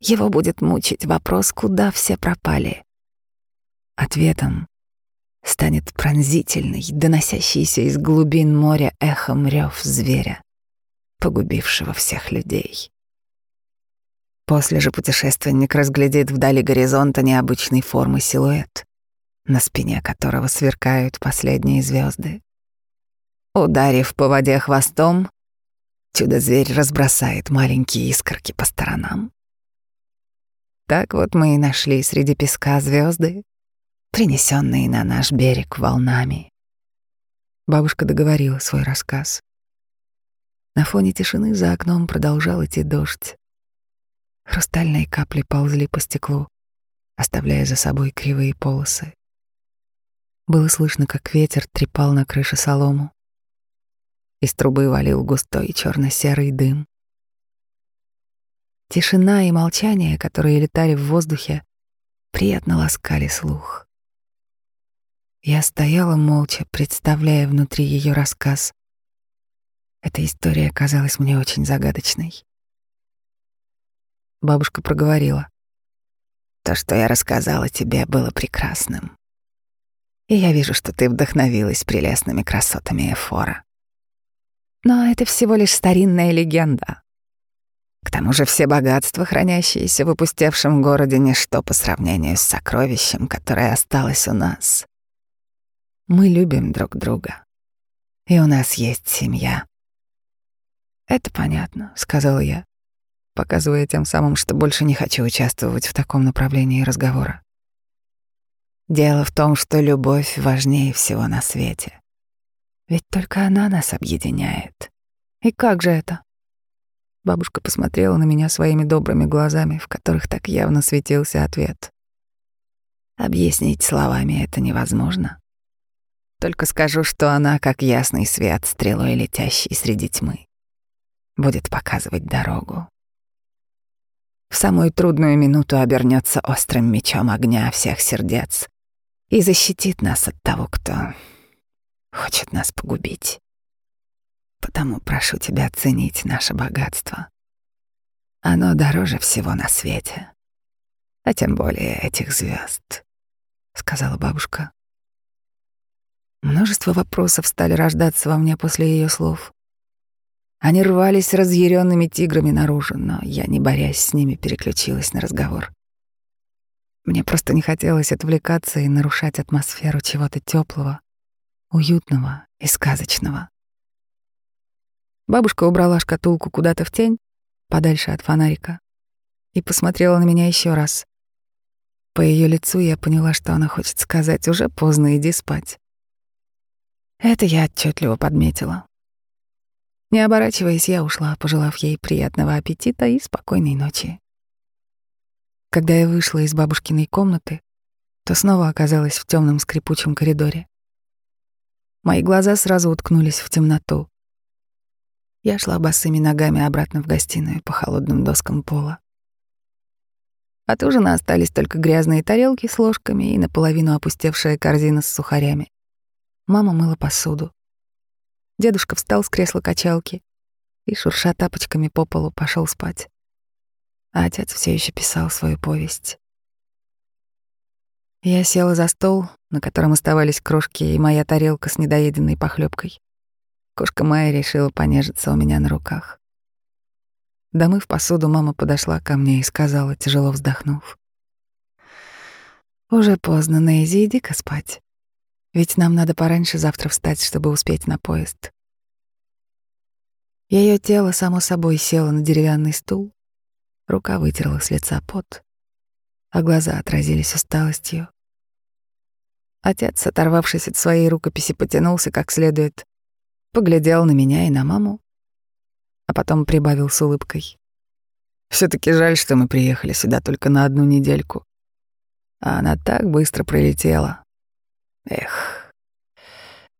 Его будет мучить вопрос, куда все пропали. Ответом станет пронзительный, доносящийся из глубин моря эхом рев зверя, погубившего всех людей. После же путешественник разглядит вдали горизонта необычной формы силуэт на спине которого сверкают последние звезды. Ударив по воде хвостом, чудо-зверь разбросает маленькие искорки по сторонам. Так вот мы и нашли среди песка звезды, принесенные на наш берег волнами. Бабушка договорила свой рассказ. На фоне тишины за окном продолжал идти дождь. Хрустальные капли ползли по стеклу, оставляя за собой кривые полосы. Было слышно, как ветер трепал на крыше солому. Из трубы валил густой черно-серый дым. Тишина и молчание, которые летали в воздухе, приятно ласкали слух. Я стояла молча, представляя внутри ее рассказ. Эта история казалась мне очень загадочной. Бабушка проговорила. «То, что я рассказала тебе, было прекрасным и я вижу, что ты вдохновилась прелестными красотами Эфора. Но это всего лишь старинная легенда. К тому же все богатства, хранящиеся в опустевшем городе, ничто по сравнению с сокровищем, которое осталось у нас. Мы любим друг друга, и у нас есть семья. «Это понятно», — сказала я, показывая тем самым, что больше не хочу участвовать в таком направлении разговора. Дело в том, что любовь важнее всего на свете. Ведь только она нас объединяет. И как же это? Бабушка посмотрела на меня своими добрыми глазами, в которых так явно светился ответ. Объяснить словами это невозможно. Только скажу, что она, как ясный свет, стрелой летящий среди тьмы, будет показывать дорогу. В самую трудную минуту обернется острым мечом огня всех сердец и защитит нас от того, кто хочет нас погубить. Потому прошу тебя оценить наше богатство. Оно дороже всего на свете, а тем более этих звезд, сказала бабушка. Множество вопросов стали рождаться во мне после ее слов. Они рвались разъяренными тиграми наружу, но я, не борясь с ними, переключилась на разговор. Мне просто не хотелось отвлекаться и нарушать атмосферу чего-то теплого, уютного и сказочного. Бабушка убрала шкатулку куда-то в тень, подальше от фонарика, и посмотрела на меня еще раз. По ее лицу я поняла, что она хочет сказать «уже поздно, иди спать». Это я отчетливо подметила. Не оборачиваясь, я ушла, пожелав ей приятного аппетита и спокойной ночи. Когда я вышла из бабушкиной комнаты, то снова оказалась в темном скрипучем коридоре. Мои глаза сразу уткнулись в темноту. Я шла босыми ногами обратно в гостиную по холодным доскам пола. От ужина остались только грязные тарелки с ложками и наполовину опустевшая корзина с сухарями. Мама мыла посуду. Дедушка встал с кресла качалки и, шурша тапочками по полу, пошел спать. А отец все еще писал свою повесть. Я села за стол, на котором оставались крошки и моя тарелка с недоеденной похлебкой. Кошка Майя решила понежиться у меня на руках. Домыв посуду, мама подошла ко мне и сказала, тяжело вздохнув. «Уже поздно, Нейзи, иди-ка спать. Ведь нам надо пораньше завтра встать, чтобы успеть на поезд». Ее тело само собой село на деревянный стул, рука вытерла с лица пот, а глаза отразились усталостью. Отец, оторвавшись от своей рукописи, потянулся как следует, поглядел на меня и на маму, а потом прибавил с улыбкой. все таки жаль, что мы приехали сюда только на одну недельку. А она так быстро пролетела. Эх,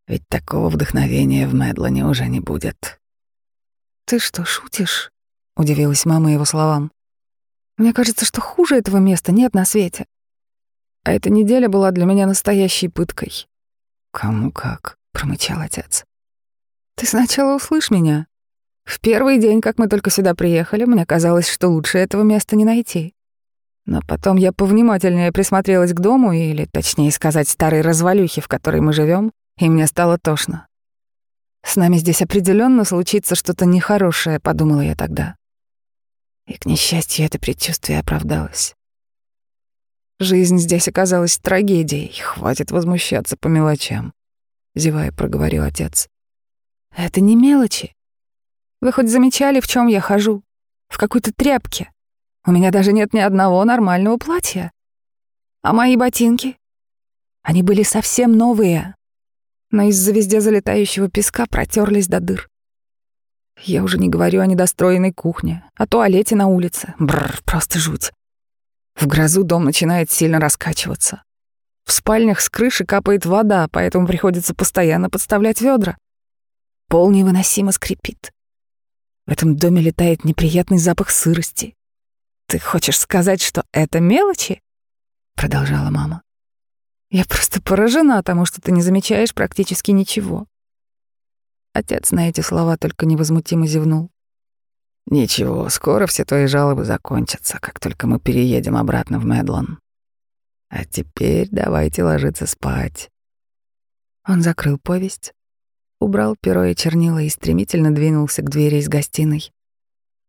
ведь такого вдохновения в Медлоне уже не будет. «Ты что, шутишь?» — удивилась мама его словам. «Мне кажется, что хуже этого места нет на свете. А эта неделя была для меня настоящей пыткой». «Кому как?» — промычал отец. «Ты сначала услышь меня. В первый день, как мы только сюда приехали, мне казалось, что лучше этого места не найти. Но потом я повнимательнее присмотрелась к дому, или, точнее сказать, старой развалюхе, в которой мы живем, и мне стало тошно. С нами здесь определенно случится что-то нехорошее, подумала я тогда. И, к несчастью, это предчувствие оправдалось. Жизнь здесь оказалась трагедией, хватит возмущаться по мелочам, зевая проговорил отец. Это не мелочи. Вы хоть замечали, в чем я хожу? В какой-то тряпке. У меня даже нет ни одного нормального платья. А мои ботинки? Они были совсем новые, но из-за везде залетающего песка протерлись до дыр. Я уже не говорю о недостроенной кухне, о туалете на улице. Бррр, просто жуть. В грозу дом начинает сильно раскачиваться. В спальнях с крыши капает вода, поэтому приходится постоянно подставлять ведра. Пол невыносимо скрипит. В этом доме летает неприятный запах сырости. «Ты хочешь сказать, что это мелочи?» Продолжала мама. «Я просто поражена тому, что ты не замечаешь практически ничего». Отец на эти слова только невозмутимо зевнул. «Ничего, скоро все твои жалобы закончатся, как только мы переедем обратно в Медлон. А теперь давайте ложиться спать». Он закрыл повесть, убрал перо и чернила и стремительно двинулся к двери из гостиной,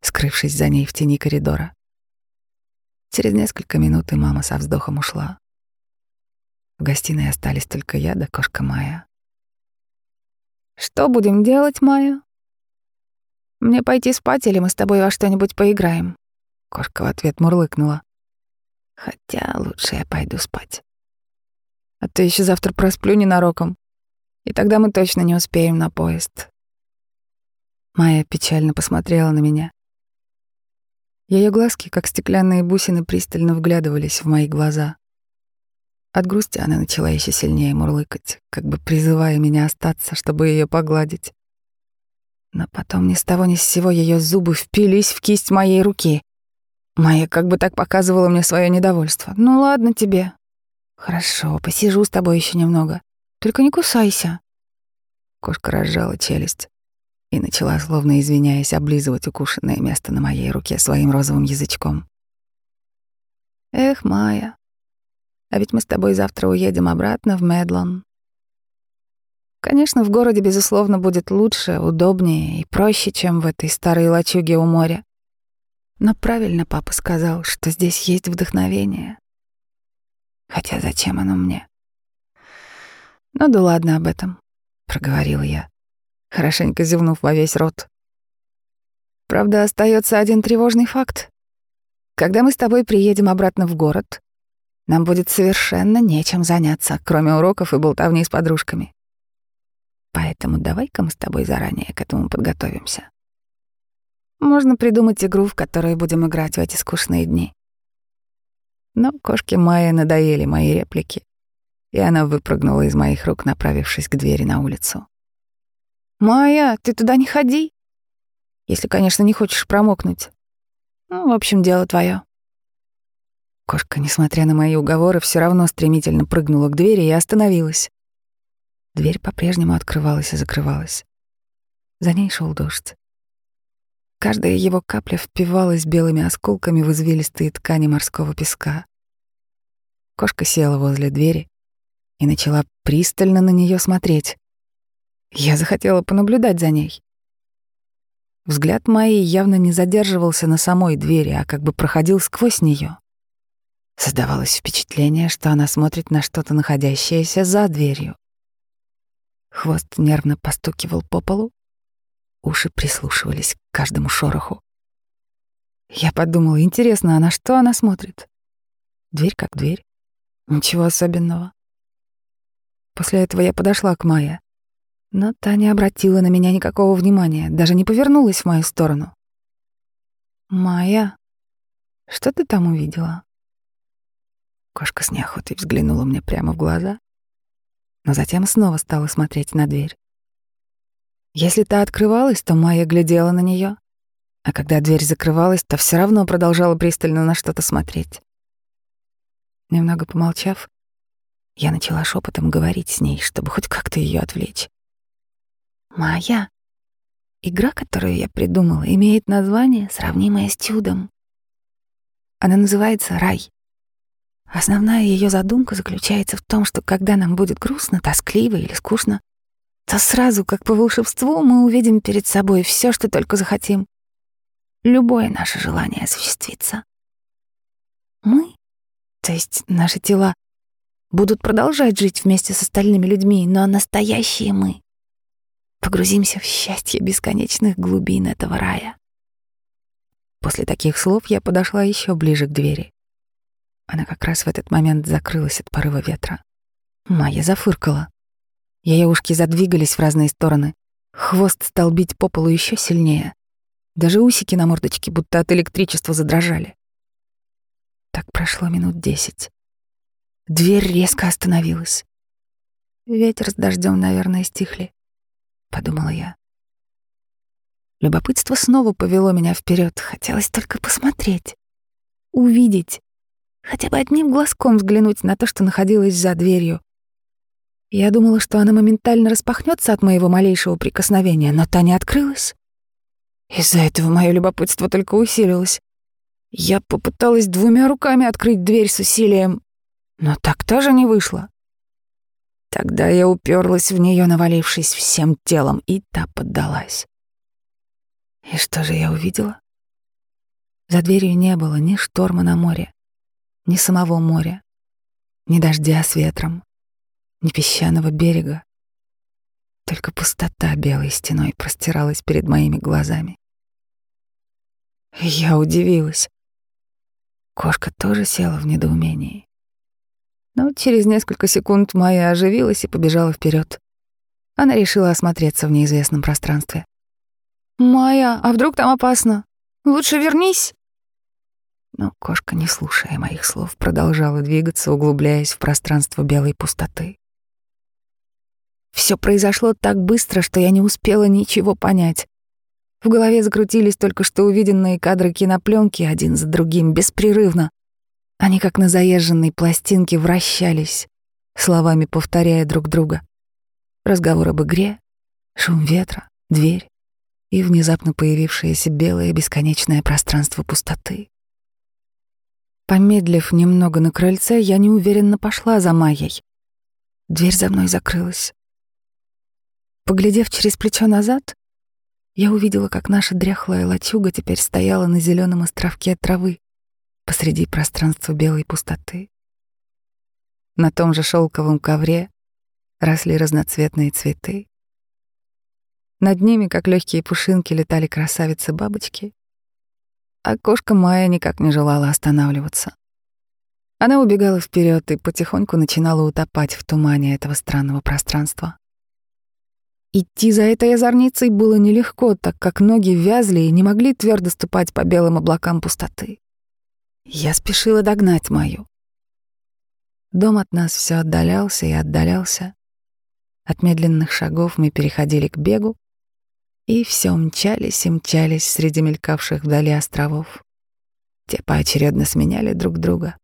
скрывшись за ней в тени коридора. Через несколько минут и мама со вздохом ушла. В гостиной остались только я да кошка Майя. «Что будем делать, Майя? Мне пойти спать или мы с тобой во что-нибудь поиграем?» Кошка в ответ мурлыкнула. «Хотя лучше я пойду спать. А то еще завтра просплю ненароком. И тогда мы точно не успеем на поезд. Майя печально посмотрела на меня. Ее глазки, как стеклянные бусины, пристально вглядывались в мои глаза. От грусти она начала еще сильнее мурлыкать, как бы призывая меня остаться, чтобы ее погладить. Но потом ни с того ни с сего ее зубы впились в кисть моей руки. Майя как бы так показывала мне свое недовольство. «Ну ладно тебе. Хорошо, посижу с тобой еще немного. Только не кусайся. Кошка разжала челюсть и начала, словно извиняясь, облизывать укушенное место на моей руке своим розовым язычком. Эх, Майя, а ведь мы с тобой завтра уедем обратно в Медлон. Конечно, в городе, безусловно, будет лучше, удобнее и проще, чем в этой старой лачуге у моря. Но правильно папа сказал, что здесь есть вдохновение. Хотя зачем оно мне? Ну да ладно об этом, проговорила я, хорошенько зевнув во весь рот. Правда, остается один тревожный факт. Когда мы с тобой приедем обратно в город, нам будет совершенно нечем заняться, кроме уроков и болтовни с подружками. Поэтому давай-ка мы с тобой заранее к этому подготовимся. Можно придумать игру, в которой будем играть в эти скучные дни. Но кошке Майя надоели мои реплики, и она выпрыгнула из моих рук, направившись к двери на улицу. «Майя, ты туда не ходи!» Если, конечно, не хочешь промокнуть. Ну, в общем, дело твое. Кошка, несмотря на мои уговоры, все равно стремительно прыгнула к двери и остановилась. Дверь по-прежнему открывалась и закрывалась. За ней шел дождь. Каждая его капля впивалась белыми осколками в извилистые ткани морского песка. Кошка села возле двери и начала пристально на нее смотреть. Я захотела понаблюдать за ней. Взгляд Майи явно не задерживался на самой двери, а как бы проходил сквозь нее. Создавалось впечатление, что она смотрит на что-то находящееся за дверью. Хвост нервно постукивал по полу, уши прислушивались к каждому шороху. Я подумала, интересно, а на что она смотрит? Дверь как дверь. Ничего особенного. После этого я подошла к Майе. Но та не обратила на меня никакого внимания, даже не повернулась в мою сторону. «Майя, что ты там увидела?» Кошка с неохотой взглянула мне прямо в глаза, но затем снова стала смотреть на дверь. Если та открывалась, то Майя глядела на нее, а когда дверь закрывалась, то все равно продолжала пристально на что-то смотреть. Немного помолчав, я начала шепотом говорить с ней, чтобы хоть как-то ее отвлечь. Моя игра, которую я придумала, имеет название, сравнимое с чудом. Она называется «Рай». Основная ее задумка заключается в том, что когда нам будет грустно, тоскливо или скучно, то сразу, как по волшебству, мы увидим перед собой все, что только захотим. Любое наше желание осуществится. Мы, то есть наши тела, будут продолжать жить вместе с остальными людьми, но настоящие мы Погрузимся в счастье бесконечных глубин этого рая. После таких слов я подошла еще ближе к двери. Она как раз в этот момент закрылась от порыва ветра. Майя зафыркала. Ее ушки задвигались в разные стороны. Хвост стал бить по полу еще сильнее. Даже усики на мордочке будто от электричества задрожали. Так прошло минут десять. Дверь резко остановилась. Ветер с дождем, наверное, стихли подумала я. Любопытство снова повело меня вперед. Хотелось только посмотреть, увидеть, хотя бы одним глазком взглянуть на то, что находилось за дверью. Я думала, что она моментально распахнется от моего малейшего прикосновения, но та не открылась. Из-за этого мое любопытство только усилилось. Я попыталась двумя руками открыть дверь с усилием, но так тоже не вышло. Тогда я уперлась в нее, навалившись всем телом, и та поддалась. И что же я увидела? За дверью не было ни шторма на море, ни самого моря, ни дождя с ветром, ни песчаного берега. Только пустота белой стеной простиралась перед моими глазами. Я удивилась. Кошка тоже села в недоумении. Но через несколько секунд Майя оживилась и побежала вперед. Она решила осмотреться в неизвестном пространстве. «Майя, а вдруг там опасно? Лучше вернись!» Но кошка, не слушая моих слов, продолжала двигаться, углубляясь в пространство белой пустоты. Все произошло так быстро, что я не успела ничего понять. В голове закрутились только что увиденные кадры кинопленки один за другим, беспрерывно. Они, как на заезженной пластинке, вращались, словами повторяя друг друга. Разговор об игре, шум ветра, дверь и внезапно появившееся белое бесконечное пространство пустоты. Помедлив немного на крыльце, я неуверенно пошла за Майей. Дверь за мной закрылась. Поглядев через плечо назад, я увидела, как наша дряхлая лачуга теперь стояла на зеленом островке травы, посреди пространства белой пустоты. На том же шелковом ковре росли разноцветные цветы. Над ними, как легкие пушинки, летали красавицы-бабочки, а кошка Майя никак не желала останавливаться. Она убегала вперед и потихоньку начинала утопать в тумане этого странного пространства. Идти за этой озорницей было нелегко, так как ноги вязли и не могли твердо ступать по белым облакам пустоты. Я спешила догнать мою. Дом от нас все отдалялся и отдалялся. От медленных шагов мы переходили к бегу, и все мчались и мчались среди мелькавших вдали островов. Те поочередно сменяли друг друга,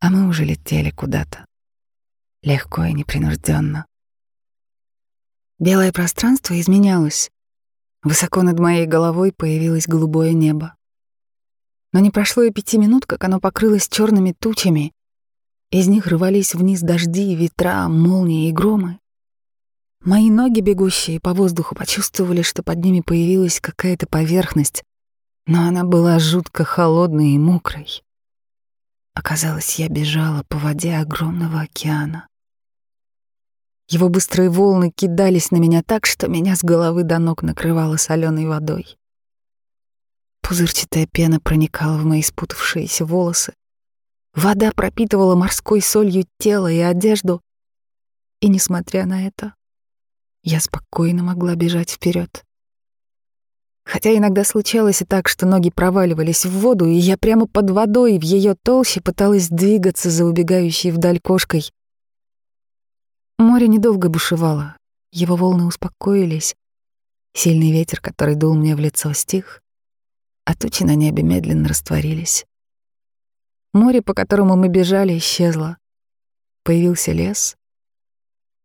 а мы уже летели куда-то. Легко и непринужденно. Белое пространство изменялось. Высоко над моей головой появилось голубое небо. Но не прошло и пяти минут, как оно покрылось черными тучами. Из них рвались вниз дожди, ветра, молнии и громы. Мои ноги, бегущие по воздуху, почувствовали, что под ними появилась какая-то поверхность, но она была жутко холодной и мокрой. Оказалось, я бежала по воде огромного океана. Его быстрые волны кидались на меня так, что меня с головы до ног накрывало соленой водой. Пузырчатая пена проникала в мои спутавшиеся волосы. Вода пропитывала морской солью тело и одежду. И, несмотря на это, я спокойно могла бежать вперед. Хотя иногда случалось и так, что ноги проваливались в воду, и я прямо под водой в ее толще пыталась двигаться за убегающей вдаль кошкой. Море недолго бушевало, его волны успокоились. Сильный ветер, который дул мне в лицо, стих, а тучи на небе медленно растворились. Море, по которому мы бежали, исчезло. Появился лес.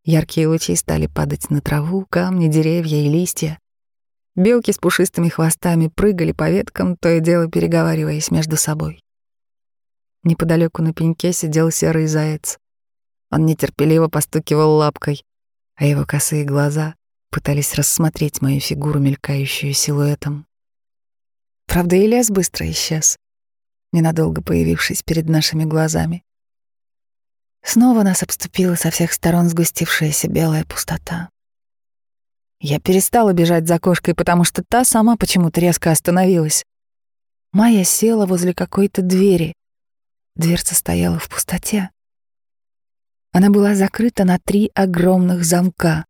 Яркие лучи стали падать на траву, камни, деревья и листья. Белки с пушистыми хвостами прыгали по веткам, то и дело переговариваясь между собой. Неподалеку на пеньке сидел серый заяц. Он нетерпеливо постукивал лапкой, а его косые глаза пытались рассмотреть мою фигуру, мелькающую силуэтом. Правда, и лес быстро исчез, ненадолго появившись перед нашими глазами. Снова нас обступила со всех сторон сгустившаяся белая пустота. Я перестала бежать за кошкой, потому что та сама почему-то резко остановилась. Майя села возле какой-то двери. Дверца стояла в пустоте. Она была закрыта на три огромных замка,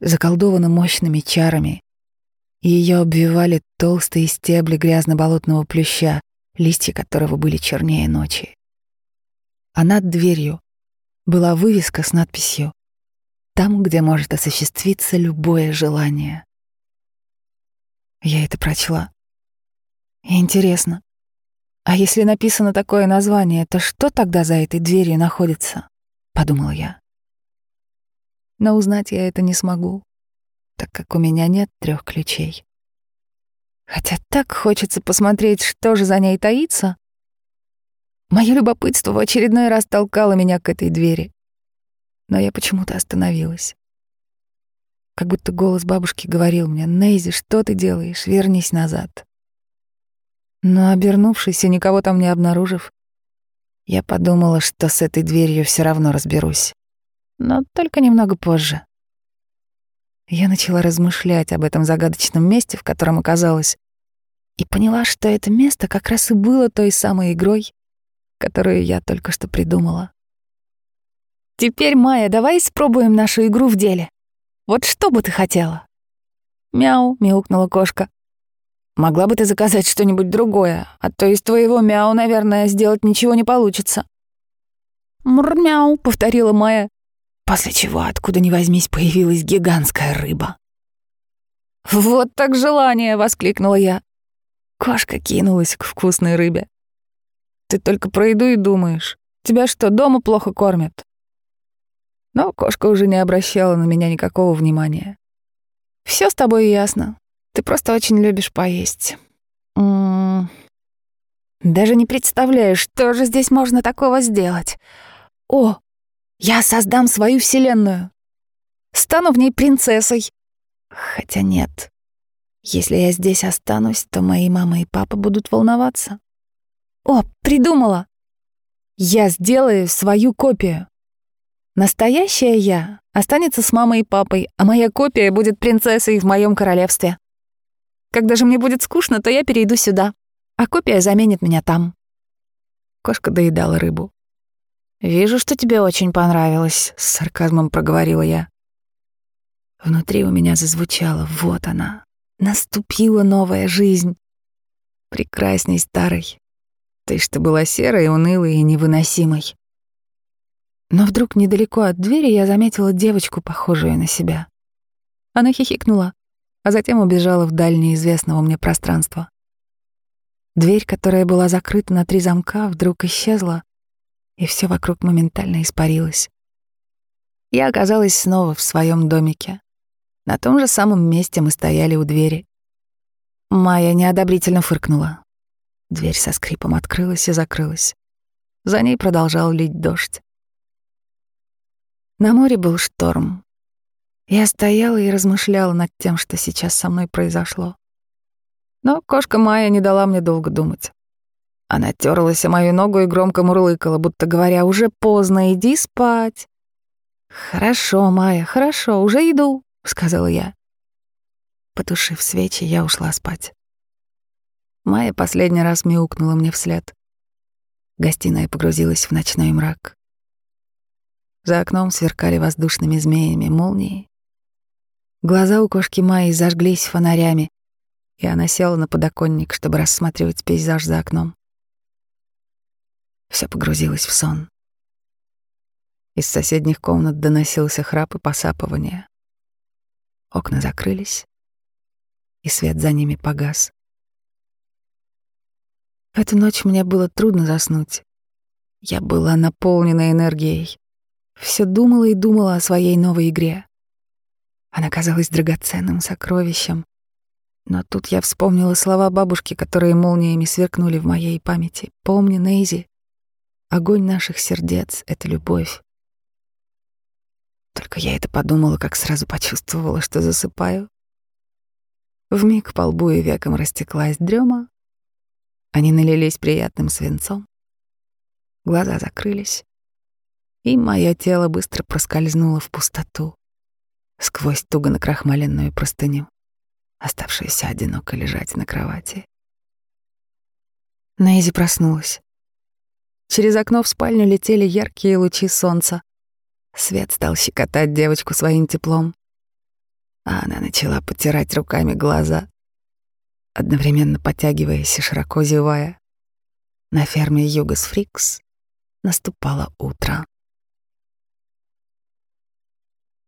заколдована мощными чарами. Ее обвивали толстые стебли грязно-болотного плюща, листья которого были чернее ночи. А над дверью была вывеска с надписью «Там, где может осуществиться любое желание». Я это прочла. Интересно, а если написано такое название, то что тогда за этой дверью находится? подумала я. Но узнать я это не смогу, так как у меня нет трех ключей. Хотя так хочется посмотреть, что же за ней таится. Мое любопытство в очередной раз толкало меня к этой двери. Но я почему-то остановилась. Как будто голос бабушки говорил мне, «Нейзи, что ты делаешь? Вернись назад». Но, обернувшись и никого там не обнаружив, я подумала, что с этой дверью все равно разберусь. Но только немного позже. Я начала размышлять об этом загадочном месте, в котором оказалась, и поняла, что это место как раз и было той самой игрой, которую я только что придумала. «Теперь, Майя, давай испробуем нашу игру в деле. Вот что бы ты хотела?» «Мяу», — мяукнула кошка. Могла бы ты заказать что-нибудь другое, а то из твоего мяу, наверное, сделать ничего не получится». «Мур-мяу», — повторила Майя, после чего, откуда ни возьмись, появилась гигантская рыба. «Вот так желание!» — воскликнула я. Кошка кинулась к вкусной рыбе. «Ты только про еду и думаешь. Тебя что, дома плохо кормят?» Но кошка уже не обращала на меня никакого внимания. Все с тобой ясно. Ты просто очень любишь поесть. М -м -м. Даже не представляю, что же здесь можно такого сделать. О, я создам свою вселенную. Стану в ней принцессой. Хотя нет. Если я здесь останусь, то мои мама и папа будут волноваться. О, придумала. Я сделаю свою копию. Настоящая я останется с мамой и папой, а моя копия будет принцессой в моем королевстве. Когда же мне будет скучно, то я перейду сюда, а копия заменит меня там. Кошка доедала рыбу. «Вижу, что тебе очень понравилось», — с сарказмом проговорила я. Внутри у меня зазвучало «Вот она, наступила новая жизнь». Прекрасней старой. Ты что была серой, унылой и невыносимой. Но вдруг недалеко от двери я заметила девочку, похожую на себя. Она хихикнула, а затем убежала в дальнее известного мне пространство. Дверь, которая была закрыта на три замка, вдруг исчезла, и все вокруг моментально испарилось. Я оказалась снова в своем домике. На том же самом месте мы стояли у двери. Майя неодобрительно фыркнула. Дверь со скрипом открылась и закрылась. За ней продолжал лить дождь. На море был шторм. Я стояла и размышляла над тем, что сейчас со мной произошло. Но кошка Майя не дала мне долго думать. Она терлась о мою ногу и громко мурлыкала, будто говоря, «Уже поздно, иди спать». «Хорошо, Майя, хорошо, уже иду», — сказала я. Потушив свечи, я ушла спать. Майя последний раз мяукнула мне вслед. Гостиная погрузилась в ночной мрак. За окном сверкали воздушными змеями молнии. Глаза у кошки Майи зажглись фонарями, и она села на подоконник, чтобы рассматривать пейзаж за окном. Все погрузилось в сон. Из соседних комнат доносился храп и посапывание. Окна закрылись, и свет за ними погас. В эту ночь мне было трудно заснуть. Я была наполнена энергией. Все думала и думала о своей новой игре. Она казалась драгоценным сокровищем. Но тут я вспомнила слова бабушки, которые молниями сверкнули в моей памяти. «Помни, Нейзи, огонь наших сердец — это любовь». Только я это подумала, как сразу почувствовала, что засыпаю. Вмиг по лбу и векам растеклась дрема. Они налились приятным свинцом. Глаза закрылись и мое тело быстро проскользнуло в пустоту, сквозь туго накрахмаленную простыню, оставшуюся одиноко лежать на кровати. Нейзи проснулась. Через окно в спальню летели яркие лучи солнца. Свет стал щекотать девочку своим теплом, а она начала потирать руками глаза, одновременно потягиваясь и широко зевая. На ферме Югас Фрикс наступало утро.